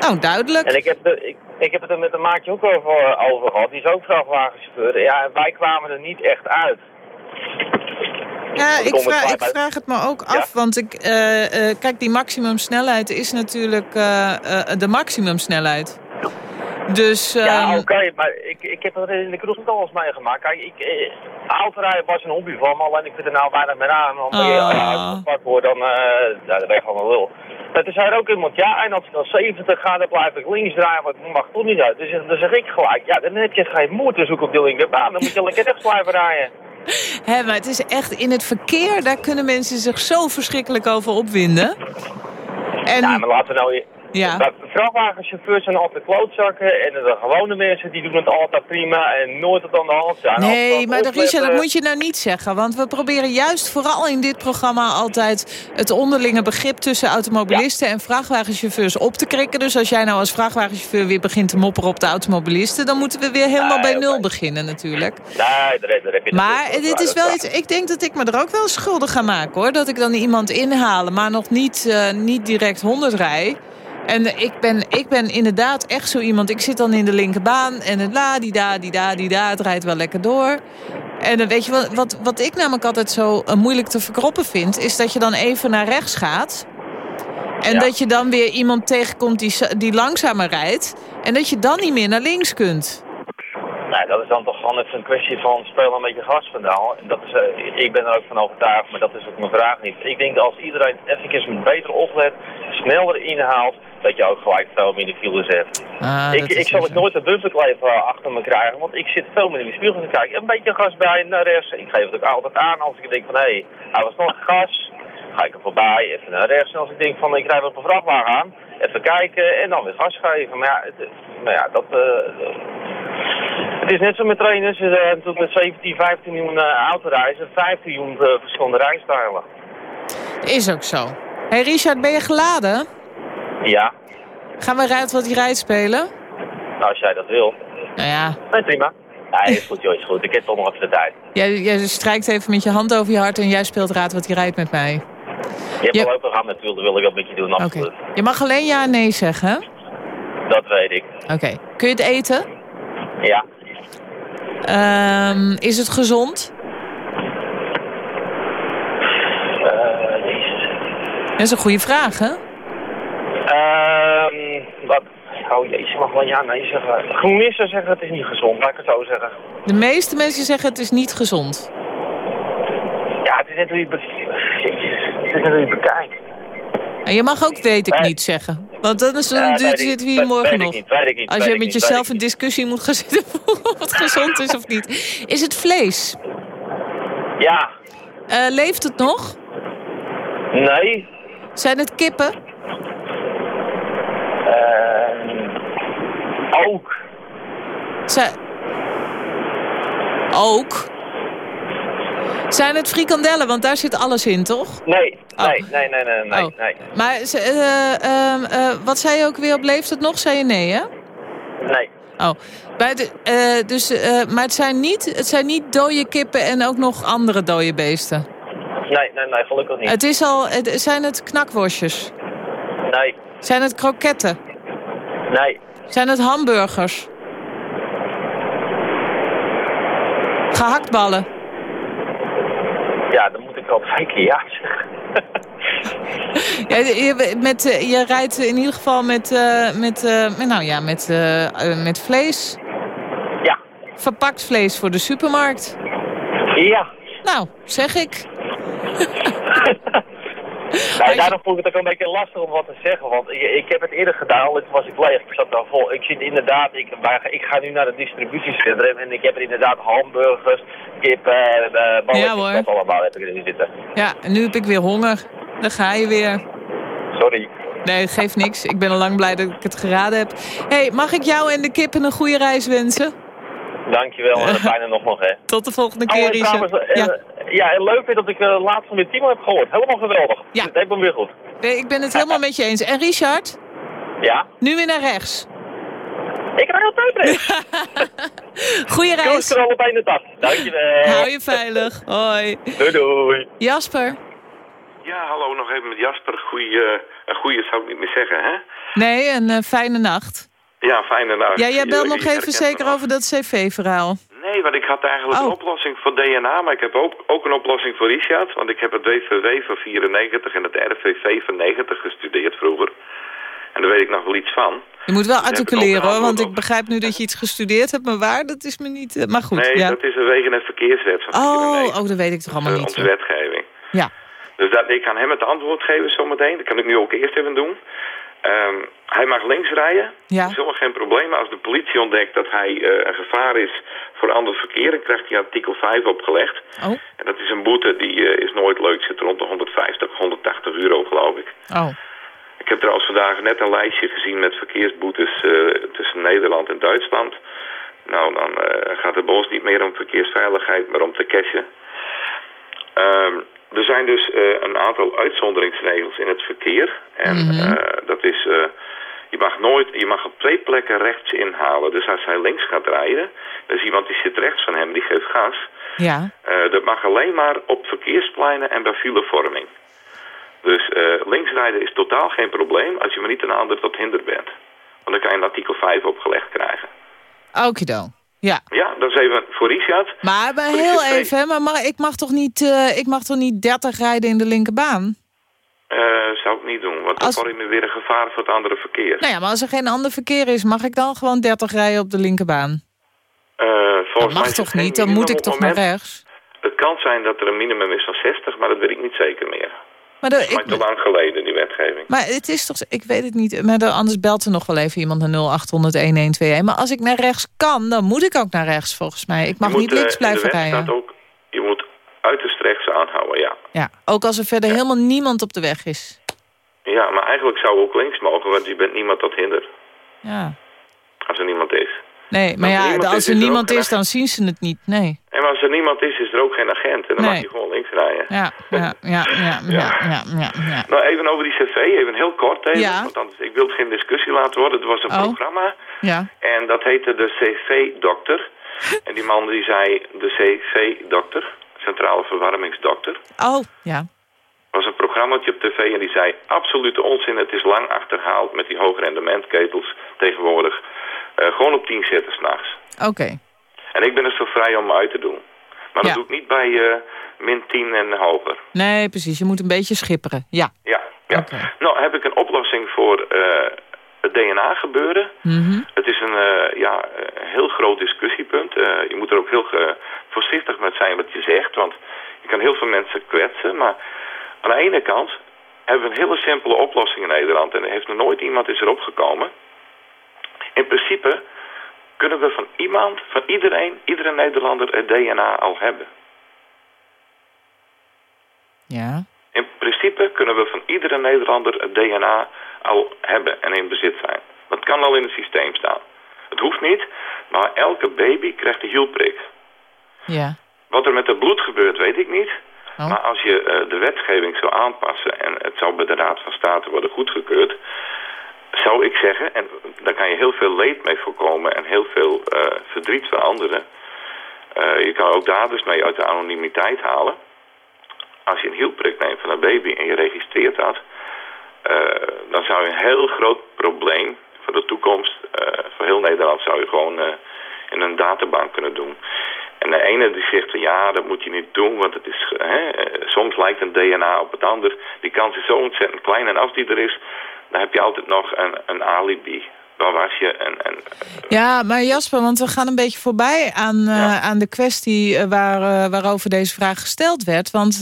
nou duidelijk. En ik heb, de, ik, ik heb het er met een maatje ook over, over gehad. Die is ook vrachtwagenchauffeur. Ja, wij kwamen er niet echt uit. Ja, ik vraag, ik vraag het me ook af, want ik, eh, eh, kijk, die maximumsnelheid is natuurlijk eh, de maximumsnelheid. Dus, Ja, ehm, oké, maar ik, ik heb er in de kroeg ook al eens meegemaakt. Kijk, ik, eh, autorijden was een hobby van me, alleen ik vind er nou weinig meer aan. Want als je Ah. uitgepakt wordt, dan, eh ja, dan ben je gewoon een lul. Maar toen zei er ook iemand, ja, en als ik dan 70 ga, dan blijf ik links draaien, want ik mag toch niet uit. Dus dan zeg ik gelijk, ja, dan heb je geen moed te zoeken op de linkerbaan. Dan moet je lekker rechts blijven rijden. hè, maar het is echt in het verkeer, daar kunnen mensen zich zo verschrikkelijk over opwinden. En, Ja, maar laten we nou... Ja. Maar Vrachtwagenchauffeurs zijn altijd klootzakken en de gewone mensen die doen het altijd prima en nooit wat aan de hand zijn. Nee, maar Richard, dat opletten- moet je nou niet zeggen. Want we proberen juist vooral in dit programma altijd... het onderlinge begrip tussen automobilisten en vrachtwagenchauffeurs op te krikken. Dus als jij nou als vrachtwagenchauffeur weer begint te mopperen op de automobilisten... dan moeten we weer helemaal bij nul beginnen natuurlijk. Nee, daar, daar heb je Maar dit is wel iets... Ik denk dat ik me er ook wel schuldig ga maken, hoor. Dat ik dan iemand inhalen, maar nog niet, eh, niet direct 100 rij. En ik ben, ik ben inderdaad echt zo iemand... Ik zit dan in de linkerbaan en het la, die da, die da, die da... het rijdt wel lekker door. En dan weet je wat, wat, wat ik namelijk altijd zo eh, moeilijk te verkroppen vind... is dat je dan even naar rechts gaat... En dat je dan weer iemand tegenkomt die, die langzamer rijdt... en dat je dan niet meer naar links kunt. Nee, dat is dan toch gewoon even een kwestie van spelen een beetje gaspedaal. En Dat is, eh, ik ben er ook van overtuigd, maar dat is ook mijn vraag niet. Ik denk dat als iedereen even beter oplet, sneller inhaalt, dat je ook gelijk veel minder files hebt. Ah, ik ik zal weer ook nooit een bumperkleef eh, achter me krijgen, want ik zit veel meer in de spiegel te kijken. Een beetje gas bij, naar rechts. Ik geef het ook altijd aan als ik denk van, hé, hey, hij was nog gas. Ga ik er voorbij, even naar rechts. En als ik denk van, ik rijd op een vrachtwagen aan, even kijken en dan weer gas geven. Maar ja, het, maar ja dat... eh, het is net zo met trainers, uh, natuurlijk met 17, 15 miljoen uh, autoreizen, 15 miljoen uh, verschillende rijstijlen. Is ook zo. hey Richard, ben je geladen? Ja, Gaan we Raad wat hij rijdt spelen? nou als jij dat wil. Nou ja, Nee, prima. Nee, is goed joh, is goed. Ik heb toch nog even de tijd. jij, jij strijkt even met je hand over je hart en jij speelt Raad wat hij rijdt met mij. Je hebt Ja. al ook programma natuurlijk, dat wil ik dat met je doen, Oké. absoluut. Je mag alleen ja en nee zeggen? Dat weet ik. Oké. Kun je het eten? Ja. Ehm, is het gezond? Jezus. Dat is een goede vraag, hè? Wat? Oh jezus, mag wel ja, nee zeggen. GroenListen zeggen het is niet gezond, laat ik het zo zeggen. De meeste mensen zeggen het is niet gezond. Ja, het is net hoe je, het is net hoe je bekijkt. En je mag ook weet ik niet zeggen. Want dan, is, dan Ja, zitten we hier morgen nog. niet, weet ik niet, Als je met niet, jezelf een discussie moet gaan zitten of het gezond is of niet. Is het vlees? Ja, Eh, leeft het nog? nee. Zijn het kippen? Ehm, ook. Zijn... Ook? Zijn het frikandellen? Want daar zit alles in, toch? Nee, nee, nee, nee, nee, nee. Oh. nee. Maar eh, ehm, eh, wat zei je ook weer op leeft het nog? Zei je nee, hè? Nee. Oh, bij de, eh, dus, maar het zijn, niet, het zijn niet dode kippen en ook nog andere dode beesten. Nee, nee, nee, gelukkig niet. Het is al, het, zijn het knakworstjes? Nee, Zijn het kroketten? nee. Zijn het hamburgers? Gehaktballen? Ja, dan moet ik al twee keer ja zeggen. Ja, je, met, eh, je rijdt in ieder geval met, eh, met, eh, nou ja, met, eh, met vlees. Ja. Verpakt vlees voor de supermarkt. Ja. Nou, zeg ik. Nou, daarom vond ik het ook een beetje lastig om wat te zeggen. Want ik, ik heb het eerder gedaan, al was ik leeg. Ik zat daar vol. Ik zit inderdaad, ik, waar- ik ga nu naar het distributiecentrum en ik heb er inderdaad hamburgers, kip, eh balletjes, Ja, hoor. dat allemaal heb ik erin zitten. Ja, en nu heb ik weer honger. Dan ga je weer. Sorry. Nee, geeft niks. Ik ben al lang blij dat ik het geraden heb. hey, mag ik jou en de kippen een goede reis wensen? Dankjewel en fijne nog nog, hè. Tot de volgende Oh, keer, en Richard. trouwens, Ja. Ja, en leuk vind dat ik eh, laatst van mijn team heb gehoord. Helemaal geweldig. Ja. Het deed me weer goed. Nee, ik ben het helemaal met je eens. En Richard, Ja? nu weer naar rechts. Ik rij altijd rechts. Goeie Koos reis. er al op één dag. Dankjewel. Hou je veilig. Hoi. Doei doei. Jasper? Ja, hallo, nog even met Jasper. Goeie, eh, een goeie zou ik niet meer zeggen, hè? Nee, een eh, fijne nacht. Ja, fijne nacht. Ja, jij belt nog even zeker over dat cv-verhaal. Nee, want ik had eigenlijk Oh. een oplossing voor DNA, maar ik heb ook, ook een oplossing voor Richard. Want ik heb het WVW van 94 en het RVV van 90 gestudeerd vroeger. En daar weet ik nog wel iets van. Je moet wel articuleren hoor, want ik begrijp nu dat je iets gestudeerd hebt, maar waar, dat is me niet... eh, maar goed, nee, ja. dat is een wegen- en verkeerswet van Oh, 94. oh, dat weet ik toch allemaal niet. onze wetgeving. Ja. Dus dat, ik kan hem het antwoord geven zometeen. Dat kan ik nu ook eerst even doen. Ehm, hij mag links rijden. Ja. Dat is helemaal geen probleem. Als de politie ontdekt dat hij eh, een gevaar is voor ander verkeer... dan krijgt hij artikel 5 opgelegd. Oh. En dat is een boete die eh, is nooit leuk. Zit rond de 150, 180 euro geloof ik. Oh. Ik heb trouwens vandaag net een lijstje gezien met verkeersboetes eh, tussen Nederland en Duitsland. Nou, dan eh, gaat het bij ons niet meer om verkeersveiligheid, maar om te cashen. Ehm, er zijn dus een aantal uitzonderingsregels in het verkeer. En Mhm. dat is, je mag nooit, je mag op twee plekken rechts inhalen. Dus als hij links gaat rijden, er is iemand die zit rechts van hem, die geeft gas. Ja. Eh, dat mag alleen maar op verkeerspleinen en bij filevorming. Dus eh, links rijden is totaal geen probleem als je maar niet een ander tot hinder bent. Want dan kan je een artikel 5 opgelegd krijgen. Okido. Ja. Ja, dat is even voor Richard. Maar, heel even, maar mag, ik, mag toch niet, eh, ik mag toch niet 30 rijden in de linkerbaan? Eh, zou ik niet doen, want dan word je weer een gevaar voor het andere verkeer. Nou ja, maar als er geen ander verkeer is, mag ik dan gewoon 30 rijden op de linkerbaan? Eh, Dat volgens mij mag toch niet? Dan moet ik toch naar rechts? Het kan zijn dat er een minimum is van 60, maar dat weet ik niet zeker meer. Maar, Dat is ik, te lang geleden, die wetgeving. maar het is toch, ik weet het niet, maar de- anders belt er nog wel even iemand naar 0800-1121. Maar als ik naar rechts kan, dan moet ik ook naar rechts volgens mij. Ik mag moet, niet links eh, blijven rijden. staat ook, uiterst rechts aanhouden, ja. Ja, ook als er verder helemaal niemand op de weg is. Ja, maar eigenlijk zou ook links mogen, want je bent niemand tot hinder. Ja. Als er niemand is. Nee, maar Als ja, als er is er niemand is, dan zien ze het niet. Nee. En als er niemand is, is er ook geen agent. En dan Nee. mag je gewoon links rijden. Ja, ja, ja, ja, ja, ja, ja, ja. Nou, even over die cv, even heel kort even. Ja. Want anders, ik wil het geen discussie laten worden. Het was een Oh. programma Ja. en dat heette de CV-dokter. en die man die zei de CV-dokter, Centrale Verwarmingsdokter. Oh, ja. was een programmaatje op tv en die zei... absolute onzin, het is lang achterhaald met die hoogrendementketels tegenwoordig. Eh, gewoon op 10 zetten s'nachts. Oké. En ik ben er zo vrij om uit te doen. Maar dat doe ik niet bij eh, min 10 en hoger. Nee, precies. Je moet een beetje schipperen. Ja. Ja, ja. Nou heb ik een oplossing voor eh, het DNA-gebeuren. Mhm. Het is een eh, ja, een heel groot discussiepunt. Eh, je moet er ook heel voorzichtig met zijn wat je zegt. Want je kan heel veel mensen kwetsen. Maar aan de ene kant hebben we een hele simpele oplossing in Nederland. En er heeft nog nooit iemand is erop gekomen. In principe kunnen we van iemand, van iedereen, iedere Nederlander het DNA al hebben. Ja. In principe kunnen we van iedere Nederlander het DNA al hebben en in bezit zijn. Dat kan al in het systeem staan. Het hoeft niet, maar elke baby krijgt een hielprik. Ja. Wat er met het bloed gebeurt, weet ik niet. Oh. Maar als je eh, de wetgeving zou aanpassen en het zou bij de Raad van State worden goedgekeurd, zou ik zeggen, en daar kan je heel veel leed mee voorkomen en heel veel eh, verdriet voor anderen. Eh, je kan ook daders mee uit de anonimiteit halen. Als je een hielprik neemt van een baby en je registreert dat, dan zou je een heel groot probleem voor de toekomst, eh, voor heel Nederland, zou je gewoon eh, in een databank kunnen doen. En de ene die zegt ja, dat moet je niet doen, want het is, eh, hè, eh, soms lijkt een DNA op het ander. Die kans is zo ontzettend klein en als die er is, dan heb je altijd nog een, een alibi. Was je? En, en, Ja, maar Jasper, want we gaan een beetje voorbij aan, eh, aan de kwestie eh, waar, eh, waarover deze vraag gesteld werd. Want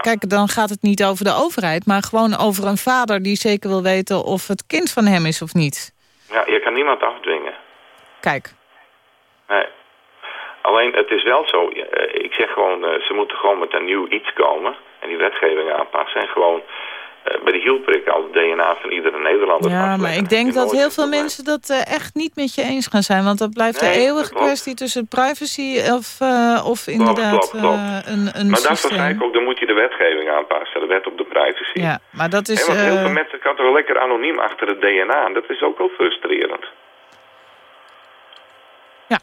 kijk, dan gaat het niet over de overheid, maar gewoon over een vader die zeker wil weten of het kind van hem is of niet. ja, je kan niemand afdwingen. Kijk. Nee. Alleen, het is wel zo. ik zeg gewoon, ze moeten gewoon met een nieuw iets komen. En die wetgeving aanpassen. En gewoon bij de hielprik al het DNA van iedere Nederlander Ja, maar ik denk dat heel veel mensen dat eh, echt niet met je eens gaan zijn. Want dat blijft Nee, de dat eeuwige kwestie tussen privacy of, eh, of inderdaad klopt, klopt. eh, een, een maar dat is waarschijnlijk ook, dan moet je de wetgeving aanpassen. De wet op de privacy. Ja, maar dat is... Hè, want heel eh, veel mensen kan toch wel lekker anoniem achter het DNA. En dat is ook wel frustrerend. Ja.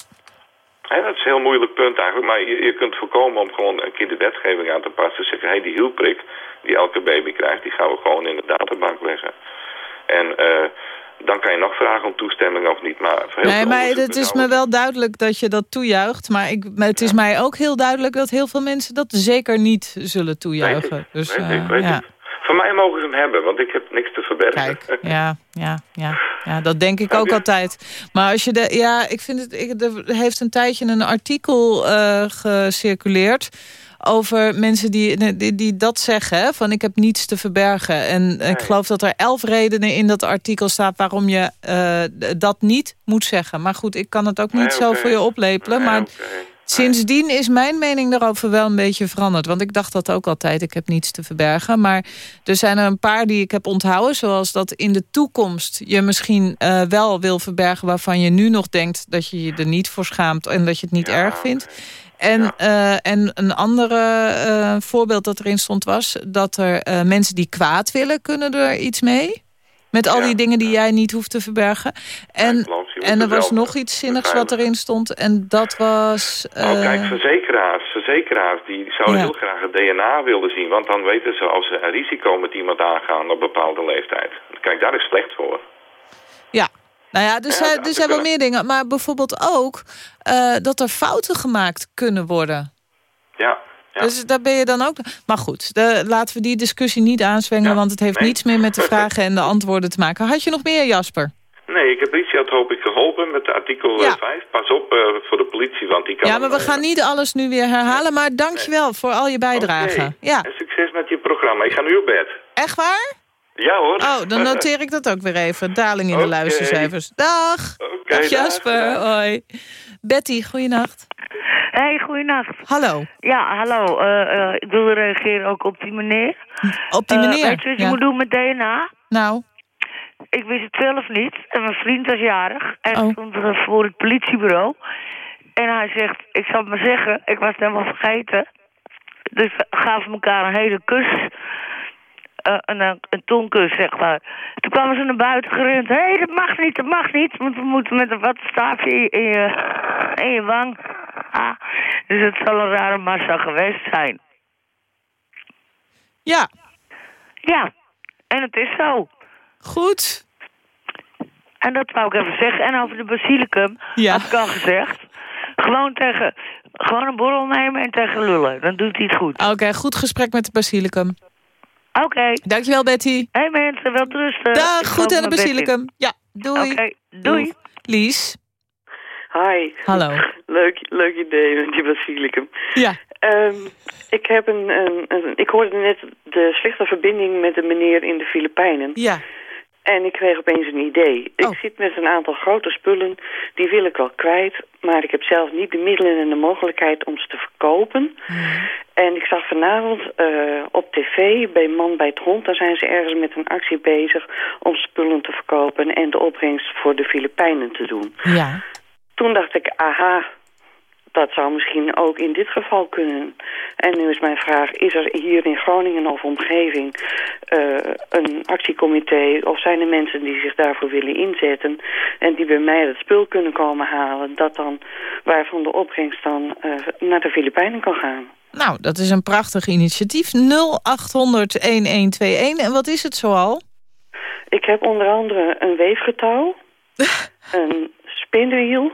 Dat is een heel moeilijk punt eigenlijk. Maar je, je kunt voorkomen om gewoon een keer de wetgeving aan te passen. Zeggen, hé, hey, die hielprik die elke baby krijgt, die gaan we gewoon in de databank leggen. En eh, dan kan je nog vragen om toestemming of niet. Maar Nee, maar het is me wel duidelijk dat je dat toejuicht. Maar, ik, maar het is mij ook heel duidelijk dat heel veel mensen dat zeker niet zullen toejuichen. Dus, Weet eh, ik, weet ja. ik. Van mij mogen ze hem hebben, want ik heb niks te verbergen. Ja, ja, ja, ja, dat denk ik ook altijd. Maar als je de, ja, ik vind het, ik, er heeft een tijdje een artikel eh, gecirculeerd over mensen die, die, die dat zeggen, van ik heb niets te verbergen. En ik geloof dat er elf redenen in dat artikel staat waarom je eh, dat niet moet zeggen. Maar goed, ik kan het ook niet Nee, zo voor je oplepelen. maar Sindsdien is mijn mening daarover wel een beetje veranderd. Want ik dacht dat ook altijd, ik heb niets te verbergen. Maar er zijn er een paar die ik heb onthouden. Zoals dat in de toekomst je misschien eh, wel wil verbergen... waarvan je nu nog denkt dat je je er niet voor schaamt... en dat je het niet erg vindt. En, eh, en een andere eh, voorbeeld dat erin stond was... dat er mensen die kwaad willen, kunnen er iets mee... Met al die dingen die jij niet hoeft te verbergen. En, en er was nog iets zinnigs wat erin stond. En dat was... Oh, kijk, verzekeraars, verzekeraars die zouden Ja. heel graag het DNA willen zien. Want dan weten ze als ze een risico met iemand aangaan op een bepaalde leeftijd. Kijk, daar is slecht voor. Ja, nou ja, zijn, er zijn wel meer dingen. Maar bijvoorbeeld ook eh, dat er fouten gemaakt kunnen worden. Ja, ja. Dus daar ben je dan ook... Maar goed, de, laten we die discussie niet aanzwengen... want het heeft nee. niets meer met de vragen en de antwoorden te maken. Had je nog meer, Jasper? Richard hoop ik geholpen met artikel Ja. 5. Pas op eh, voor de politie, want die kan... Ja, maar we gaan niet alles nu weer herhalen. Maar dank je wel voor al je bijdrage. Ja, En succes met je programma. Ik ga nu op bed. echt waar? Ja hoor. Oh, dan noteer ik dat ook weer even. Daling in de luistercijfers. Dag. Dag, Jasper, dag. hoi. Betty, goeienacht. Hey, goeienacht. Hallo. Ja, hallo. Eh, eh, ik wil reageren ook op die meneer. Op die Eh, meneer? weet je wat je Ja. moet doen met DNA? Nou, Ik wist het zelf niet. En mijn vriend was jarig. En Oh. stond er voor het politiebureau. En hij zegt, ik zal het maar zeggen, ik was het helemaal vergeten. Dus we gaven elkaar een hele kus. Eh, een, een, een tongkus, zeg maar. Toen kwamen ze naar buiten gerend. Hé, hey, dat mag niet, dat mag niet. Want we moeten met een wattenstaafje in, in je, in je wang. Ah, dus het zal een rare massa geweest zijn. Ja. Ja, en het is zo. Goed. En dat wou ik even zeggen. En over de basilicum Ja. had ik al gezegd. Gewoon tegen, gewoon een borrel nemen en tegen lullen. Dan doet hij het goed. Oké, goed gesprek met de basilicum. Oké. Dankjewel, Betty. Hé hey mensen, wel rusten. Dag, Ik goed aan de basilicum. Ja, doei. Oké, doei. Lies. Hi. Hallo. Leuk, leuk idee met die basilicum. Ja. Ehm, ik, heb een, een, een- ik hoorde net de slechte verbinding met de meneer in de Filipijnen. Ja. En ik kreeg opeens een idee. Ik zit met een aantal grote spullen, die wil ik wel kwijt. Maar ik heb zelf niet de middelen en de mogelijkheid om ze te verkopen. En ik zag vanavond eh, op tv bij Man bij het Hond... daar zijn ze ergens met een actie bezig om spullen te verkopen... en de opbrengst voor de Filipijnen te doen. Ja. Toen dacht ik, aha, dat zou misschien ook in dit geval kunnen. En nu is mijn vraag, is er hier in Groningen of omgeving eh, een actiecomité... of zijn er mensen die zich daarvoor willen inzetten... en die bij mij het spul kunnen komen halen... dat dan, waarvan de opbrengst dan eh, naar de Filipijnen kan gaan? Nou, dat is een prachtig initiatief. 0800-1121. En wat is het zoal? Ik heb onder andere een weefgetouw, een spinwiel,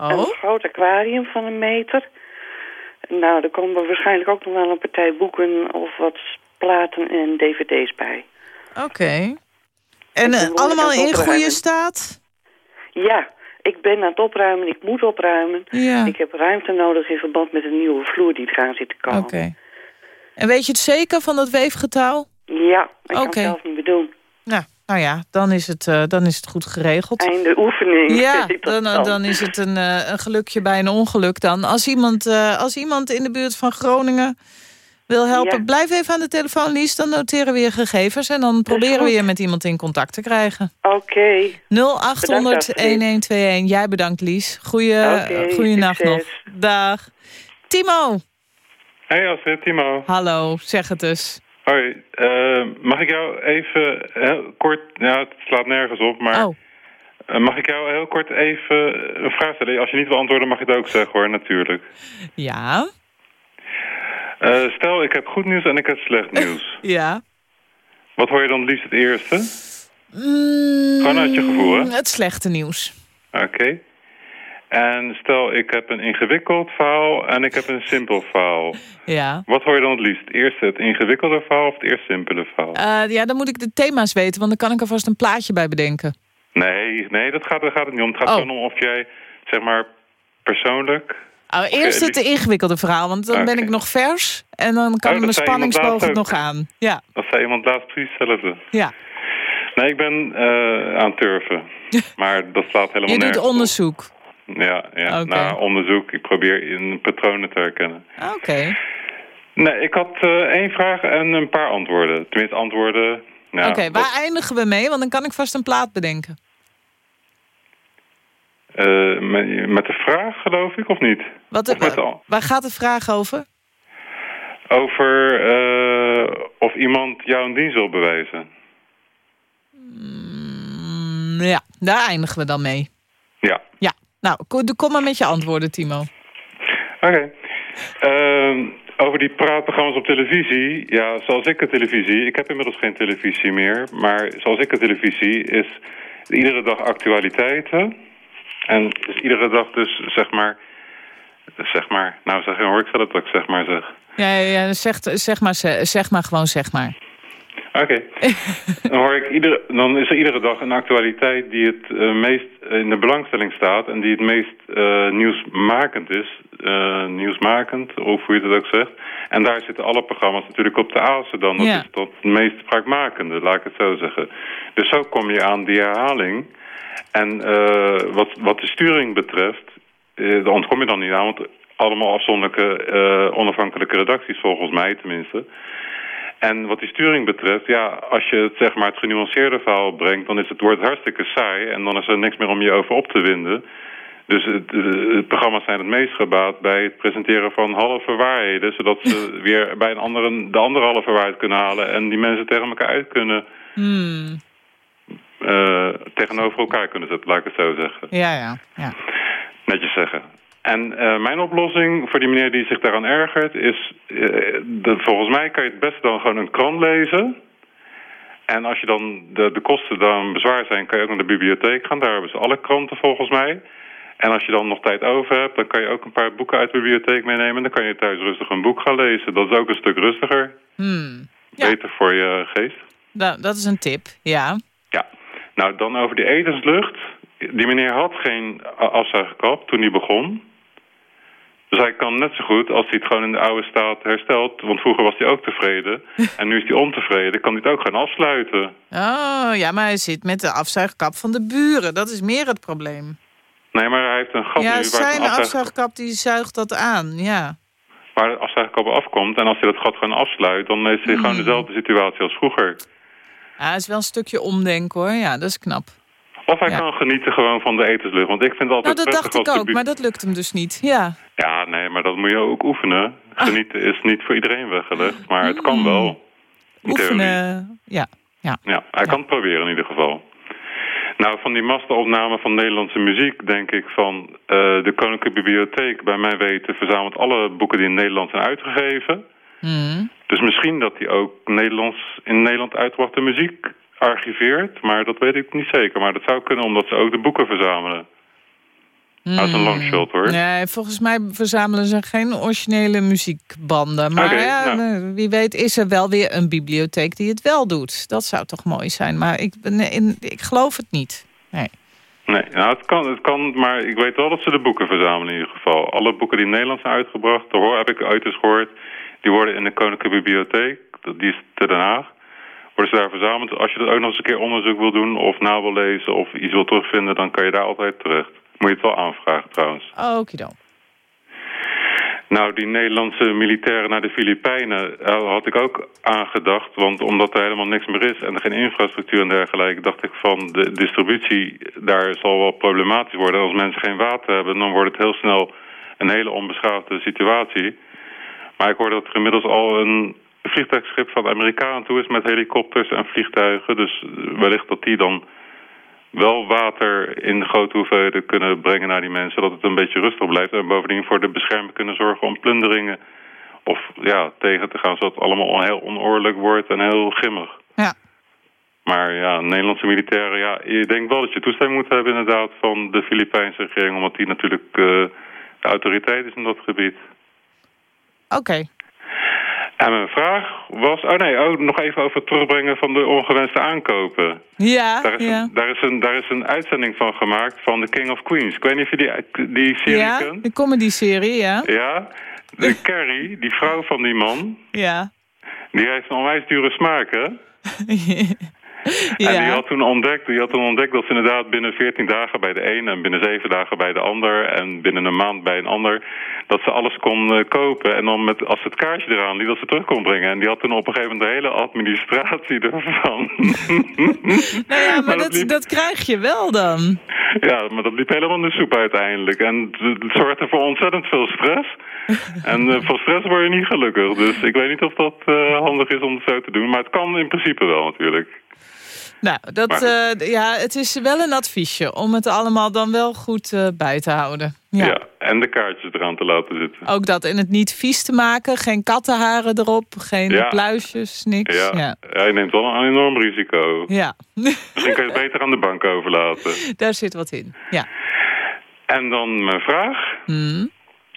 Oh. een groot aquarium van een meter. Nou, er komen waarschijnlijk ook nog wel een partij boeken of wat platen en dvd's bij. Oké. En eh, allemaal in goede staat? Ja, ik ben aan het opruimen. Ik moet opruimen. Ja. Ik heb ruimte nodig in verband met een nieuwe vloer die eraan zit te komen. Oké. En weet je het zeker van dat weefgetouw? Ja, ik kan het zelf niet meer doen. Nou, nou ja, dan is het, eh, dan is het goed geregeld. Einde oefening. Ja, dat dan, dan is het een, eh, een gelukje bij een ongeluk dan. Als iemand, eh, als iemand in de buurt van Groningen wil helpen... Ja. blijf even aan de telefoon, Lies. Dan noteren we je gegevens... en dan proberen we je met iemand in contact te krijgen. Oké. 0800-1121. Jij bedankt, Lies. Goeie, goeienacht nog. Dag. Timo. Hey Astrid, Timo. Hallo, zeg het eens. Hoi, eh, mag ik jou even heel kort, ja het slaat nergens op, maar Oh. eh, mag ik jou heel kort even een vraag stellen? Als je niet wil antwoorden mag je het ook zeggen hoor, natuurlijk. Ja? Eh, stel, ik heb goed nieuws en ik heb slecht nieuws. Ja. Wat hoor je dan het liefst het eerste? Mm, Gewoon uit je gevoel, hè? Het slechte nieuws. Oké. En stel, ik heb een ingewikkeld verhaal en ik heb een simpel verhaal. Ja. Wat hoor je dan het liefst? Het eerste het ingewikkelde verhaal of het eerst simpele verhaal? Eh, ja, dan moet ik de thema's weten, want dan kan ik er vast een plaatje bij bedenken. Nee, nee, dat gaat, daar gaat het niet om. Het gaat Oh. gewoon om of jij, zeg maar, persoonlijk... Oh, eerst het ingewikkelde verhaal, want dan ben ik nog vers. En dan kan Oh, dat mijn ook. nog aan. Ja, Dat zei iemand laatst precies hetzelfde. ja. Nee, ik ben eh, aan het turven. maar dat slaat helemaal Je doet nergens op. Ja, ja. Naar onderzoek. Ik probeer in patronen te herkennen. Oké. Nee, ik had eh, één vraag en een paar antwoorden. Tenminste, antwoorden... Ja, Oké, waar eindigen we mee? Want dan kan ik vast een plaat bedenken. eh, met, met de vraag, geloof ik, of niet? Wat, Of met de- waar gaat de vraag over? over eh, of iemand jou een dienst wil bewijzen. Mm, ja, daar eindigen we dan mee. Nou, ko- kom maar met je antwoorden, Timo. Oké. Ehm, over die praatprogramma's op televisie. Ja, zoals ik het televisie... Ik heb inmiddels geen televisie meer. Maar zoals ik het televisie is iedere dag actualiteiten. En is iedere dag dus, zeg maar... Zeg maar... Nou, zeg, hoor ik dat ik zeg maar zeg. Ja, ja, ja zeg, zeg, maar, ze- zeg maar gewoon, zeg maar. Oké. dan, hoor ik iedere, dan is er iedere dag een actualiteit die het eh, meest in de belangstelling staat... en die het meest eh, nieuwsmakend is. Eh, nieuwsmakend, of hoe je het ook zegt. En daar zitten alle programma's natuurlijk op de azen dan. Dat Ja. is tot het meest spraakmakende, laat ik het zo zeggen. Dus zo kom je aan die herhaling. En wat, wat de sturing betreft, daar ontkom je dan niet aan... want allemaal afzonderlijke, onafhankelijke redacties volgens mij tenminste... En wat die sturing betreft, ja, als je het, zeg maar, het genuanceerde verhaal brengt... dan is het woord hartstikke saai en dan is er niks meer om je over op te winden. Dus het, eh, het programma's zijn het meest gebaat bij het presenteren van halve waarheden... zodat ze weer bij een andere, de andere halve waarheid kunnen halen... en die mensen tegen elkaar uit kunnen, Hmm. eh, tegenover elkaar kunnen zetten, laat ik het zo zeggen. Ja, ja, ja. Netjes zeggen. En eh, mijn oplossing voor die meneer die zich daaraan ergert is... eh, de, volgens mij kan je het beste dan gewoon een krant lezen. En als je dan de, de kosten dan bezwaar zijn, kan je ook naar de bibliotheek gaan. Daar hebben ze alle kranten volgens mij. En als je dan nog tijd over hebt, dan kan je ook een paar boeken uit de bibliotheek meenemen. En dan kan je thuis rustig een boek gaan lezen. Dat is ook een stuk rustiger. Hmm. Beter voor je geest. Nou, dat is een tip, ja. Ja. Nou, dan over die etenslucht. Die meneer had geen afzuigkap toen hij begon. Dus hij kan net zo goed, als hij het gewoon in de oude staat herstelt... want vroeger was hij ook tevreden en nu is hij ontevreden... kan hij het ook gaan afsluiten. Oh, ja, maar hij zit met de afzuigkap van de buren. Dat is meer het probleem. Nee, maar hij heeft een gat nu ja, waar, zijn afzuig- afzuigkap die zuigt dat aan, ja. waar de afzuigkap afkomt... en als hij dat gat gewoon afsluit... dan is hij gewoon Hmm. dezelfde situatie als vroeger. Ja, is wel een stukje omdenken hoor. Ja, dat is knap. Of hij kan genieten gewoon van de etenslucht. Want ik vind het Nou, altijd dat dacht ik ook, maar dat lukt hem dus niet. Ja. Ja, nee, maar dat moet je ook oefenen. Ah. Genieten is niet voor iedereen weggelegd, maar het kan wel. In theorie. Oefenen, ja. ja. Ja, hij kan het proberen in ieder geval. Nou, van die masteropname van Nederlandse muziek denk ik van... eh, de Koninklijke Bibliotheek, bij mijn weten, verzamelt alle boeken die in Nederland zijn uitgegeven. Hmm. Dus misschien dat hij ook Nederlands, in Nederland uitgebrachte muziek archiveert. Maar dat weet ik niet zeker. Maar dat zou kunnen omdat ze ook de boeken verzamelen. Dat is een long shot hoor. Hmm. Nee, volgens mij verzamelen ze geen originele muziekbanden. Maar ja, nou. eh, wie weet is er wel weer een bibliotheek die het wel doet. Dat zou toch mooi zijn. Maar ik, ik geloof het niet. Nee. Nee, nou, het kan, het kan, maar ik weet wel dat ze de boeken verzamelen in ieder geval. Alle boeken die in Nederland zijn uitgebracht, daar hoor, heb ik uit eens gehoord, die worden in de Koninklijke Bibliotheek, die is te Den Haag, worden ze daar verzameld. Als je dat ook nog eens een keer onderzoek wil doen of na wil lezen of iets wil terugvinden, dan kan je daar altijd terecht. Moet je het wel aanvragen trouwens. Okido. Nou, die Nederlandse militairen naar de Filipijnen eh, had ik ook aangedacht. Want omdat er helemaal niks meer is en er geen infrastructuur en dergelijke... dacht ik van de distributie daar zal wel problematisch worden. Als mensen geen water hebben, dan wordt het heel snel een hele onbeschaafde situatie. Maar ik hoor dat er inmiddels al een vliegtuigschip van de Amerikanen toe is... met helikopters en vliegtuigen. Dus wellicht dat die dan wel water in grote hoeveelheden kunnen brengen naar die mensen... dat het een beetje rustig blijft. En bovendien voor de bescherming kunnen zorgen om plunderingen... of ja, tegen te gaan, zodat het allemaal heel onoorlijk wordt en heel grimmig. Ja. Maar ja, Nederlandse militairen, ja, je denkt wel dat je toestemming moet hebben inderdaad van de Filipijnse regering, omdat die natuurlijk eh, de autoriteit is in dat gebied. Oké. En mijn vraag was, oh nee, oh, nog even over het terugbrengen van de ongewenste aankopen. Ja, Daar is, ja. een, daar, is een, daar is een uitzending van gemaakt van The King of Queens. Ik weet niet of je die, die serie Ja, kent. de comedy-serie, ja. Ja, de Carrie, die vrouw van die man, Ja. die heeft een onwijs dure smaak, hè? En die had, toen ontdekt, die had toen ontdekt dat ze inderdaad binnen 14 dagen bij de een... en binnen 7 dagen bij de ander en binnen een maand bij een ander... dat ze alles kon eh, kopen en dan met, als het kaartje eraan liet, dat ze terug kon brengen. En die had toen op een gegeven moment de hele administratie ervan. Nou ja, maar dat, dat krijg je wel dan. ja, maar dat liep helemaal in de soep uiteindelijk. En het het zorgde voor ontzettend veel stress. En uh, van stress word je niet gelukkig. Dus ik weet niet of dat uh, handig is om het zo te doen. Maar het kan in principe wel natuurlijk. Nou, dat, uh, ja, het is wel een adviesje om het allemaal dan wel goed uh, bij te houden. Ja. ja. en de kaartjes eraan te laten zitten. Ook dat, en het niet vies te maken. Geen kattenharen erop, geen ja. pluisjes, niks. Ja. Ja. je neemt wel een enorm risico. Ja. Misschien kan je het beter aan de bank overlaten. Daar zit wat in, ja. En dan mijn vraag. Hmm.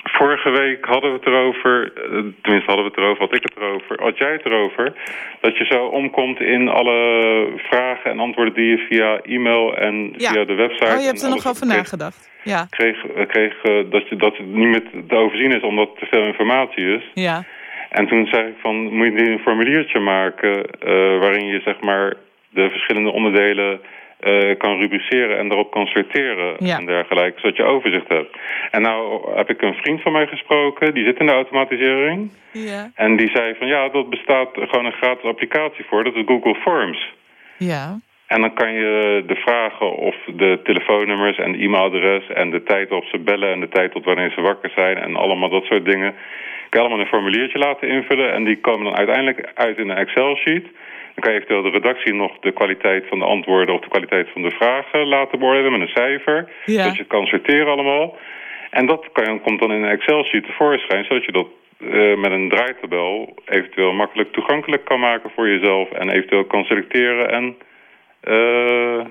Vorige week hadden we het erover, tenminste hadden we het erover, had ik het erover, had jij het erover, dat je zo omkomt in alle vragen en antwoorden die je via e-mail en ja. via de website... Oh, je hebt er nog over nagedacht. Ja. Kreeg, kreeg dat, je, dat het niet meer te overzien is omdat er te veel informatie is. Ja. En toen zei ik van, moet je een formuliertje maken uh, waarin je zeg maar de verschillende onderdelen uh, kan rubriceren en daarop kan sorteren ja. en dergelijke, zodat je overzicht hebt. En nou heb ik een vriend van mij gesproken, die zit in de automatisering. Ja. En die zei van ja, dat bestaat gewoon een gratis applicatie voor, dat is Google Forms. Ja. En dan kan je de vragen of de telefoonnummers en e-mailadres en de tijd waarop ze bellen en de tijd tot wanneer ze wakker zijn en allemaal dat soort dingen. Kan je allemaal een formuliertje laten invullen en die komen dan uiteindelijk uit in een Excel-sheet. Dan kan je eventueel de redactie nog de kwaliteit van de antwoorden of de kwaliteit van de vragen laten beoordelen met een cijfer. Ja. Zodat je het kan sorteren allemaal. En dat kan, komt dan in een Excel-sheet tevoorschijn, zodat je dat uh, met een draaitabel eventueel makkelijk toegankelijk kan maken voor jezelf. En eventueel kan selecteren en uh,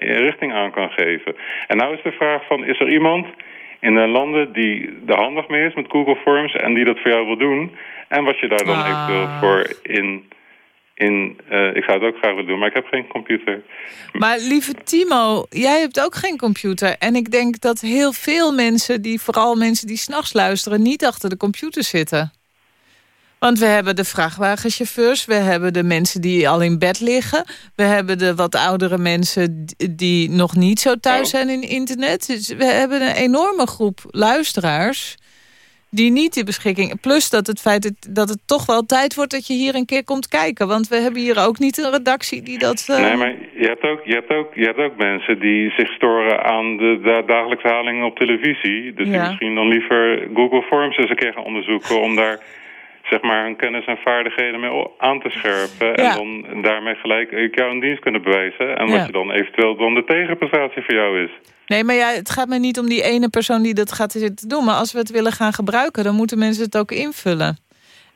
richting aan kan geven. En nou is de vraag van, is er iemand in de landen die er handig mee is met Google Forms en die dat voor jou wil doen? En wat je daar dan Ah. eventueel voor in... in uh, ik zou het ook graag willen doen, maar ik heb geen computer. Maar lieve Timo, jij hebt ook geen computer. En ik denk dat heel veel mensen, die, vooral mensen die s'nachts luisteren... niet achter de computer zitten. Want we hebben de vrachtwagenchauffeurs, we hebben de mensen die al in bed liggen... we hebben de wat oudere mensen die nog niet zo thuis zijn in internet. Dus we hebben een enorme groep luisteraars die niet die beschikking... Plus dat het feit dat het toch wel tijd wordt dat je hier een keer komt kijken. Want we hebben hier ook niet een redactie die dat... Uh... Nee, maar je hebt, ook, je, hebt ook, je hebt ook mensen die zich storen aan de, de dagelijkse halingen op televisie. Dus Ja. die misschien dan liever Google Forms eens een keer gaan onderzoeken... om daar zeg maar hun kennis en vaardigheden mee aan te scherpen. Ja. En dan daarmee gelijk ook jou een dienst kunnen bewijzen. En wat Ja. je dan eventueel dan de tegenprestatie voor jou is. Nee, maar ja, het gaat mij niet om die ene persoon die dat gaat zitten doen. Maar als we het willen gaan gebruiken, dan moeten mensen het ook invullen.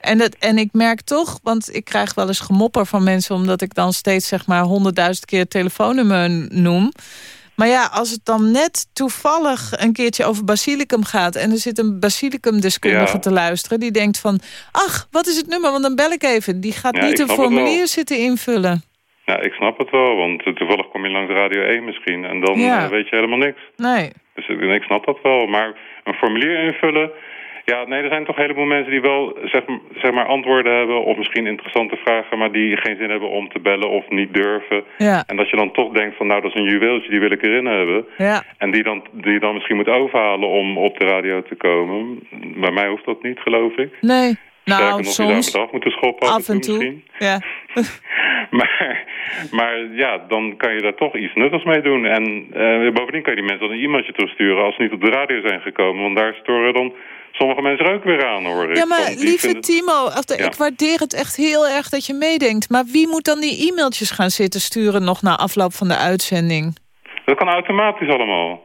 En, dat, en ik merk toch, want ik krijg wel eens gemopper van mensen... omdat ik dan steeds zeg maar honderdduizend keer het telefoonnummer noem. Maar ja, als het dan net toevallig een keertje over basilicum gaat... en er zit een basilicum-deskundige Ja. te luisteren... die denkt van, ach, wat is het nummer? Want dan bel ik even. Die gaat Ja, niet een formulier zitten invullen. Ja, ik snap het wel, want toevallig kom je langs Radio 1 misschien en dan Ja. eh, weet je helemaal niks. Nee. Dus ik, ik snap dat wel, maar een formulier invullen... Ja, nee, er zijn toch een heleboel mensen die wel zeg, zeg maar antwoorden hebben... of misschien interessante vragen, maar die geen zin hebben om te bellen of niet durven. Ja. En dat je dan toch denkt van, nou, dat is een juweeltje, die wil ik erin hebben. Ja. En die dan, die je dan misschien moet overhalen om op de radio te komen. Bij mij hoeft dat niet, geloof ik. Nee. Sterker Nou, je soms. me eraf moeten schoppen Af en toe. Ja. Maar, maar ja, dan kan je daar toch iets nuttigs mee doen. En eh, bovendien kan je die mensen dan een e-mailtje terugsturen als ze niet op de radio zijn gekomen. Want daar storen dan sommige mensen er ook weer aan, hoor. Ja, maar lieve Timo, of de- Ja. ik waardeer het echt heel erg dat je meedenkt. Maar wie moet dan die e-mailtjes gaan zitten sturen nog na afloop van de uitzending? Dat kan automatisch allemaal.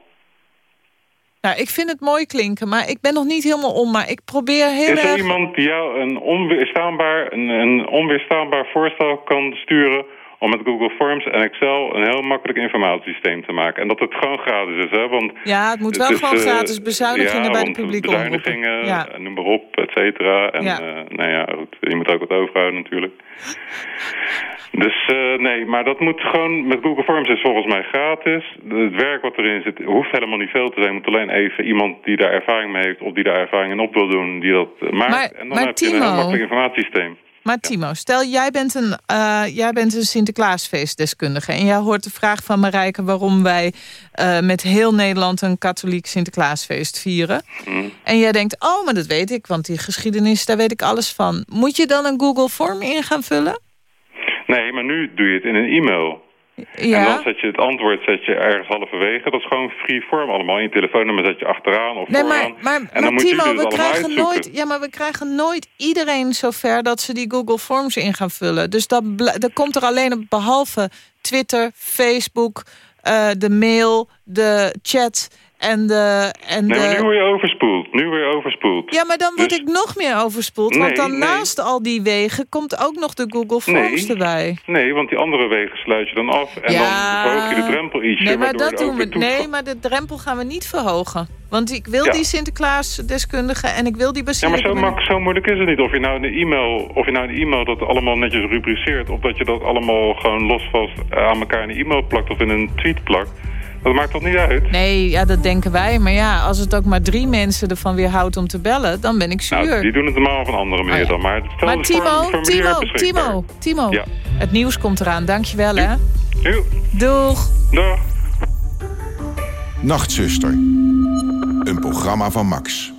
Nou, ik vind het mooi klinken, maar ik ben nog niet helemaal om. Maar ik probeer heel Is er erg... iemand die jou een onweerstaanbaar, een, een onweerstaanbaar voorstel kan sturen... om met Google Forms en Excel een heel makkelijk informatiesysteem te maken? En dat het gewoon gratis is, hè? Want Ja, het moet wel gewoon eh, gratis bezuinigingen ja, bij de publieke omroepen. bezuinigingen, Ja. eh, noem maar op, et cetera. En Ja. ja. nou ja, goed, je moet ook wat overhouden natuurlijk. Dus eh, nee, maar dat moet gewoon, met Google Forms is volgens mij gratis. Het werk wat erin zit hoeft helemaal niet veel te zijn. Je moet alleen even iemand die daar ervaring mee heeft... of die daar ervaring in op wil doen, die dat eh, maakt. Maar- en dan maar heb je een heel makkelijk informatiesysteem. Maar Timo, stel jij bent een, eh, jij bent een Sinterklaasfeestdeskundige... en jij hoort de vraag van Marijke waarom wij eh, met heel Nederland... een katholiek Sinterklaasfeest vieren. Hm. En jij denkt, oh, maar dat weet ik, want die geschiedenis, daar weet ik alles van. Moet je dan een Google Form in gaan vullen? Nee, maar nu doe je het in een e-mail. Ja. En dan zet je het antwoord zet je ergens halverwege. Dat is gewoon free form allemaal. Je telefoonnummer zet je achteraan of Nee, maar, vooraan. maar, en maar dan moet Timo, jullie we krijgen, uitzoeken. nooit, ja, maar we krijgen nooit iedereen zover dat ze die Google Forms in gaan vullen. Dus dat komt er alleen op behalve Twitter, Facebook, eh, de mail, de chat en de... En Nee, maar nu word je overspoeld. Nu word je overspoeld. Ja, maar dan word Dus- ik nog meer overspoeld. want Nee, dan nee. naast al die wegen komt ook nog de Google Forms erbij. Nee, want die andere wegen sluit je dan af. En Ja. dan verhoog je de drempel ietsje. Nee, maar dat doen we. Nee, maar de drempel gaan we niet verhogen. Want ik wil Ja. die Sinterklaas-deskundige en ik wil die Ja, Basiel. maar zo, mak zo moeilijk is het niet. Of je nou de e-mail, of je nou de e-mail dat allemaal netjes rubriceert... of dat je dat allemaal gewoon losvast eh, aan elkaar in de e-mail plakt... of in een tweet plakt. Dat maakt toch niet uit? Nee, ja, dat denken wij. Maar ja, als het ook maar drie mensen ervan weerhoudt om te bellen... dan ben ik zuur. Nou, die doen het normaal op een andere manier Oh ja. dan. Maar stel maar voor- Timo, Timo. Timo, Timo. Ja. Het nieuws komt eraan. Dankjewel, hè. Doeg. Dag. Nachtzuster. Een programma van Max.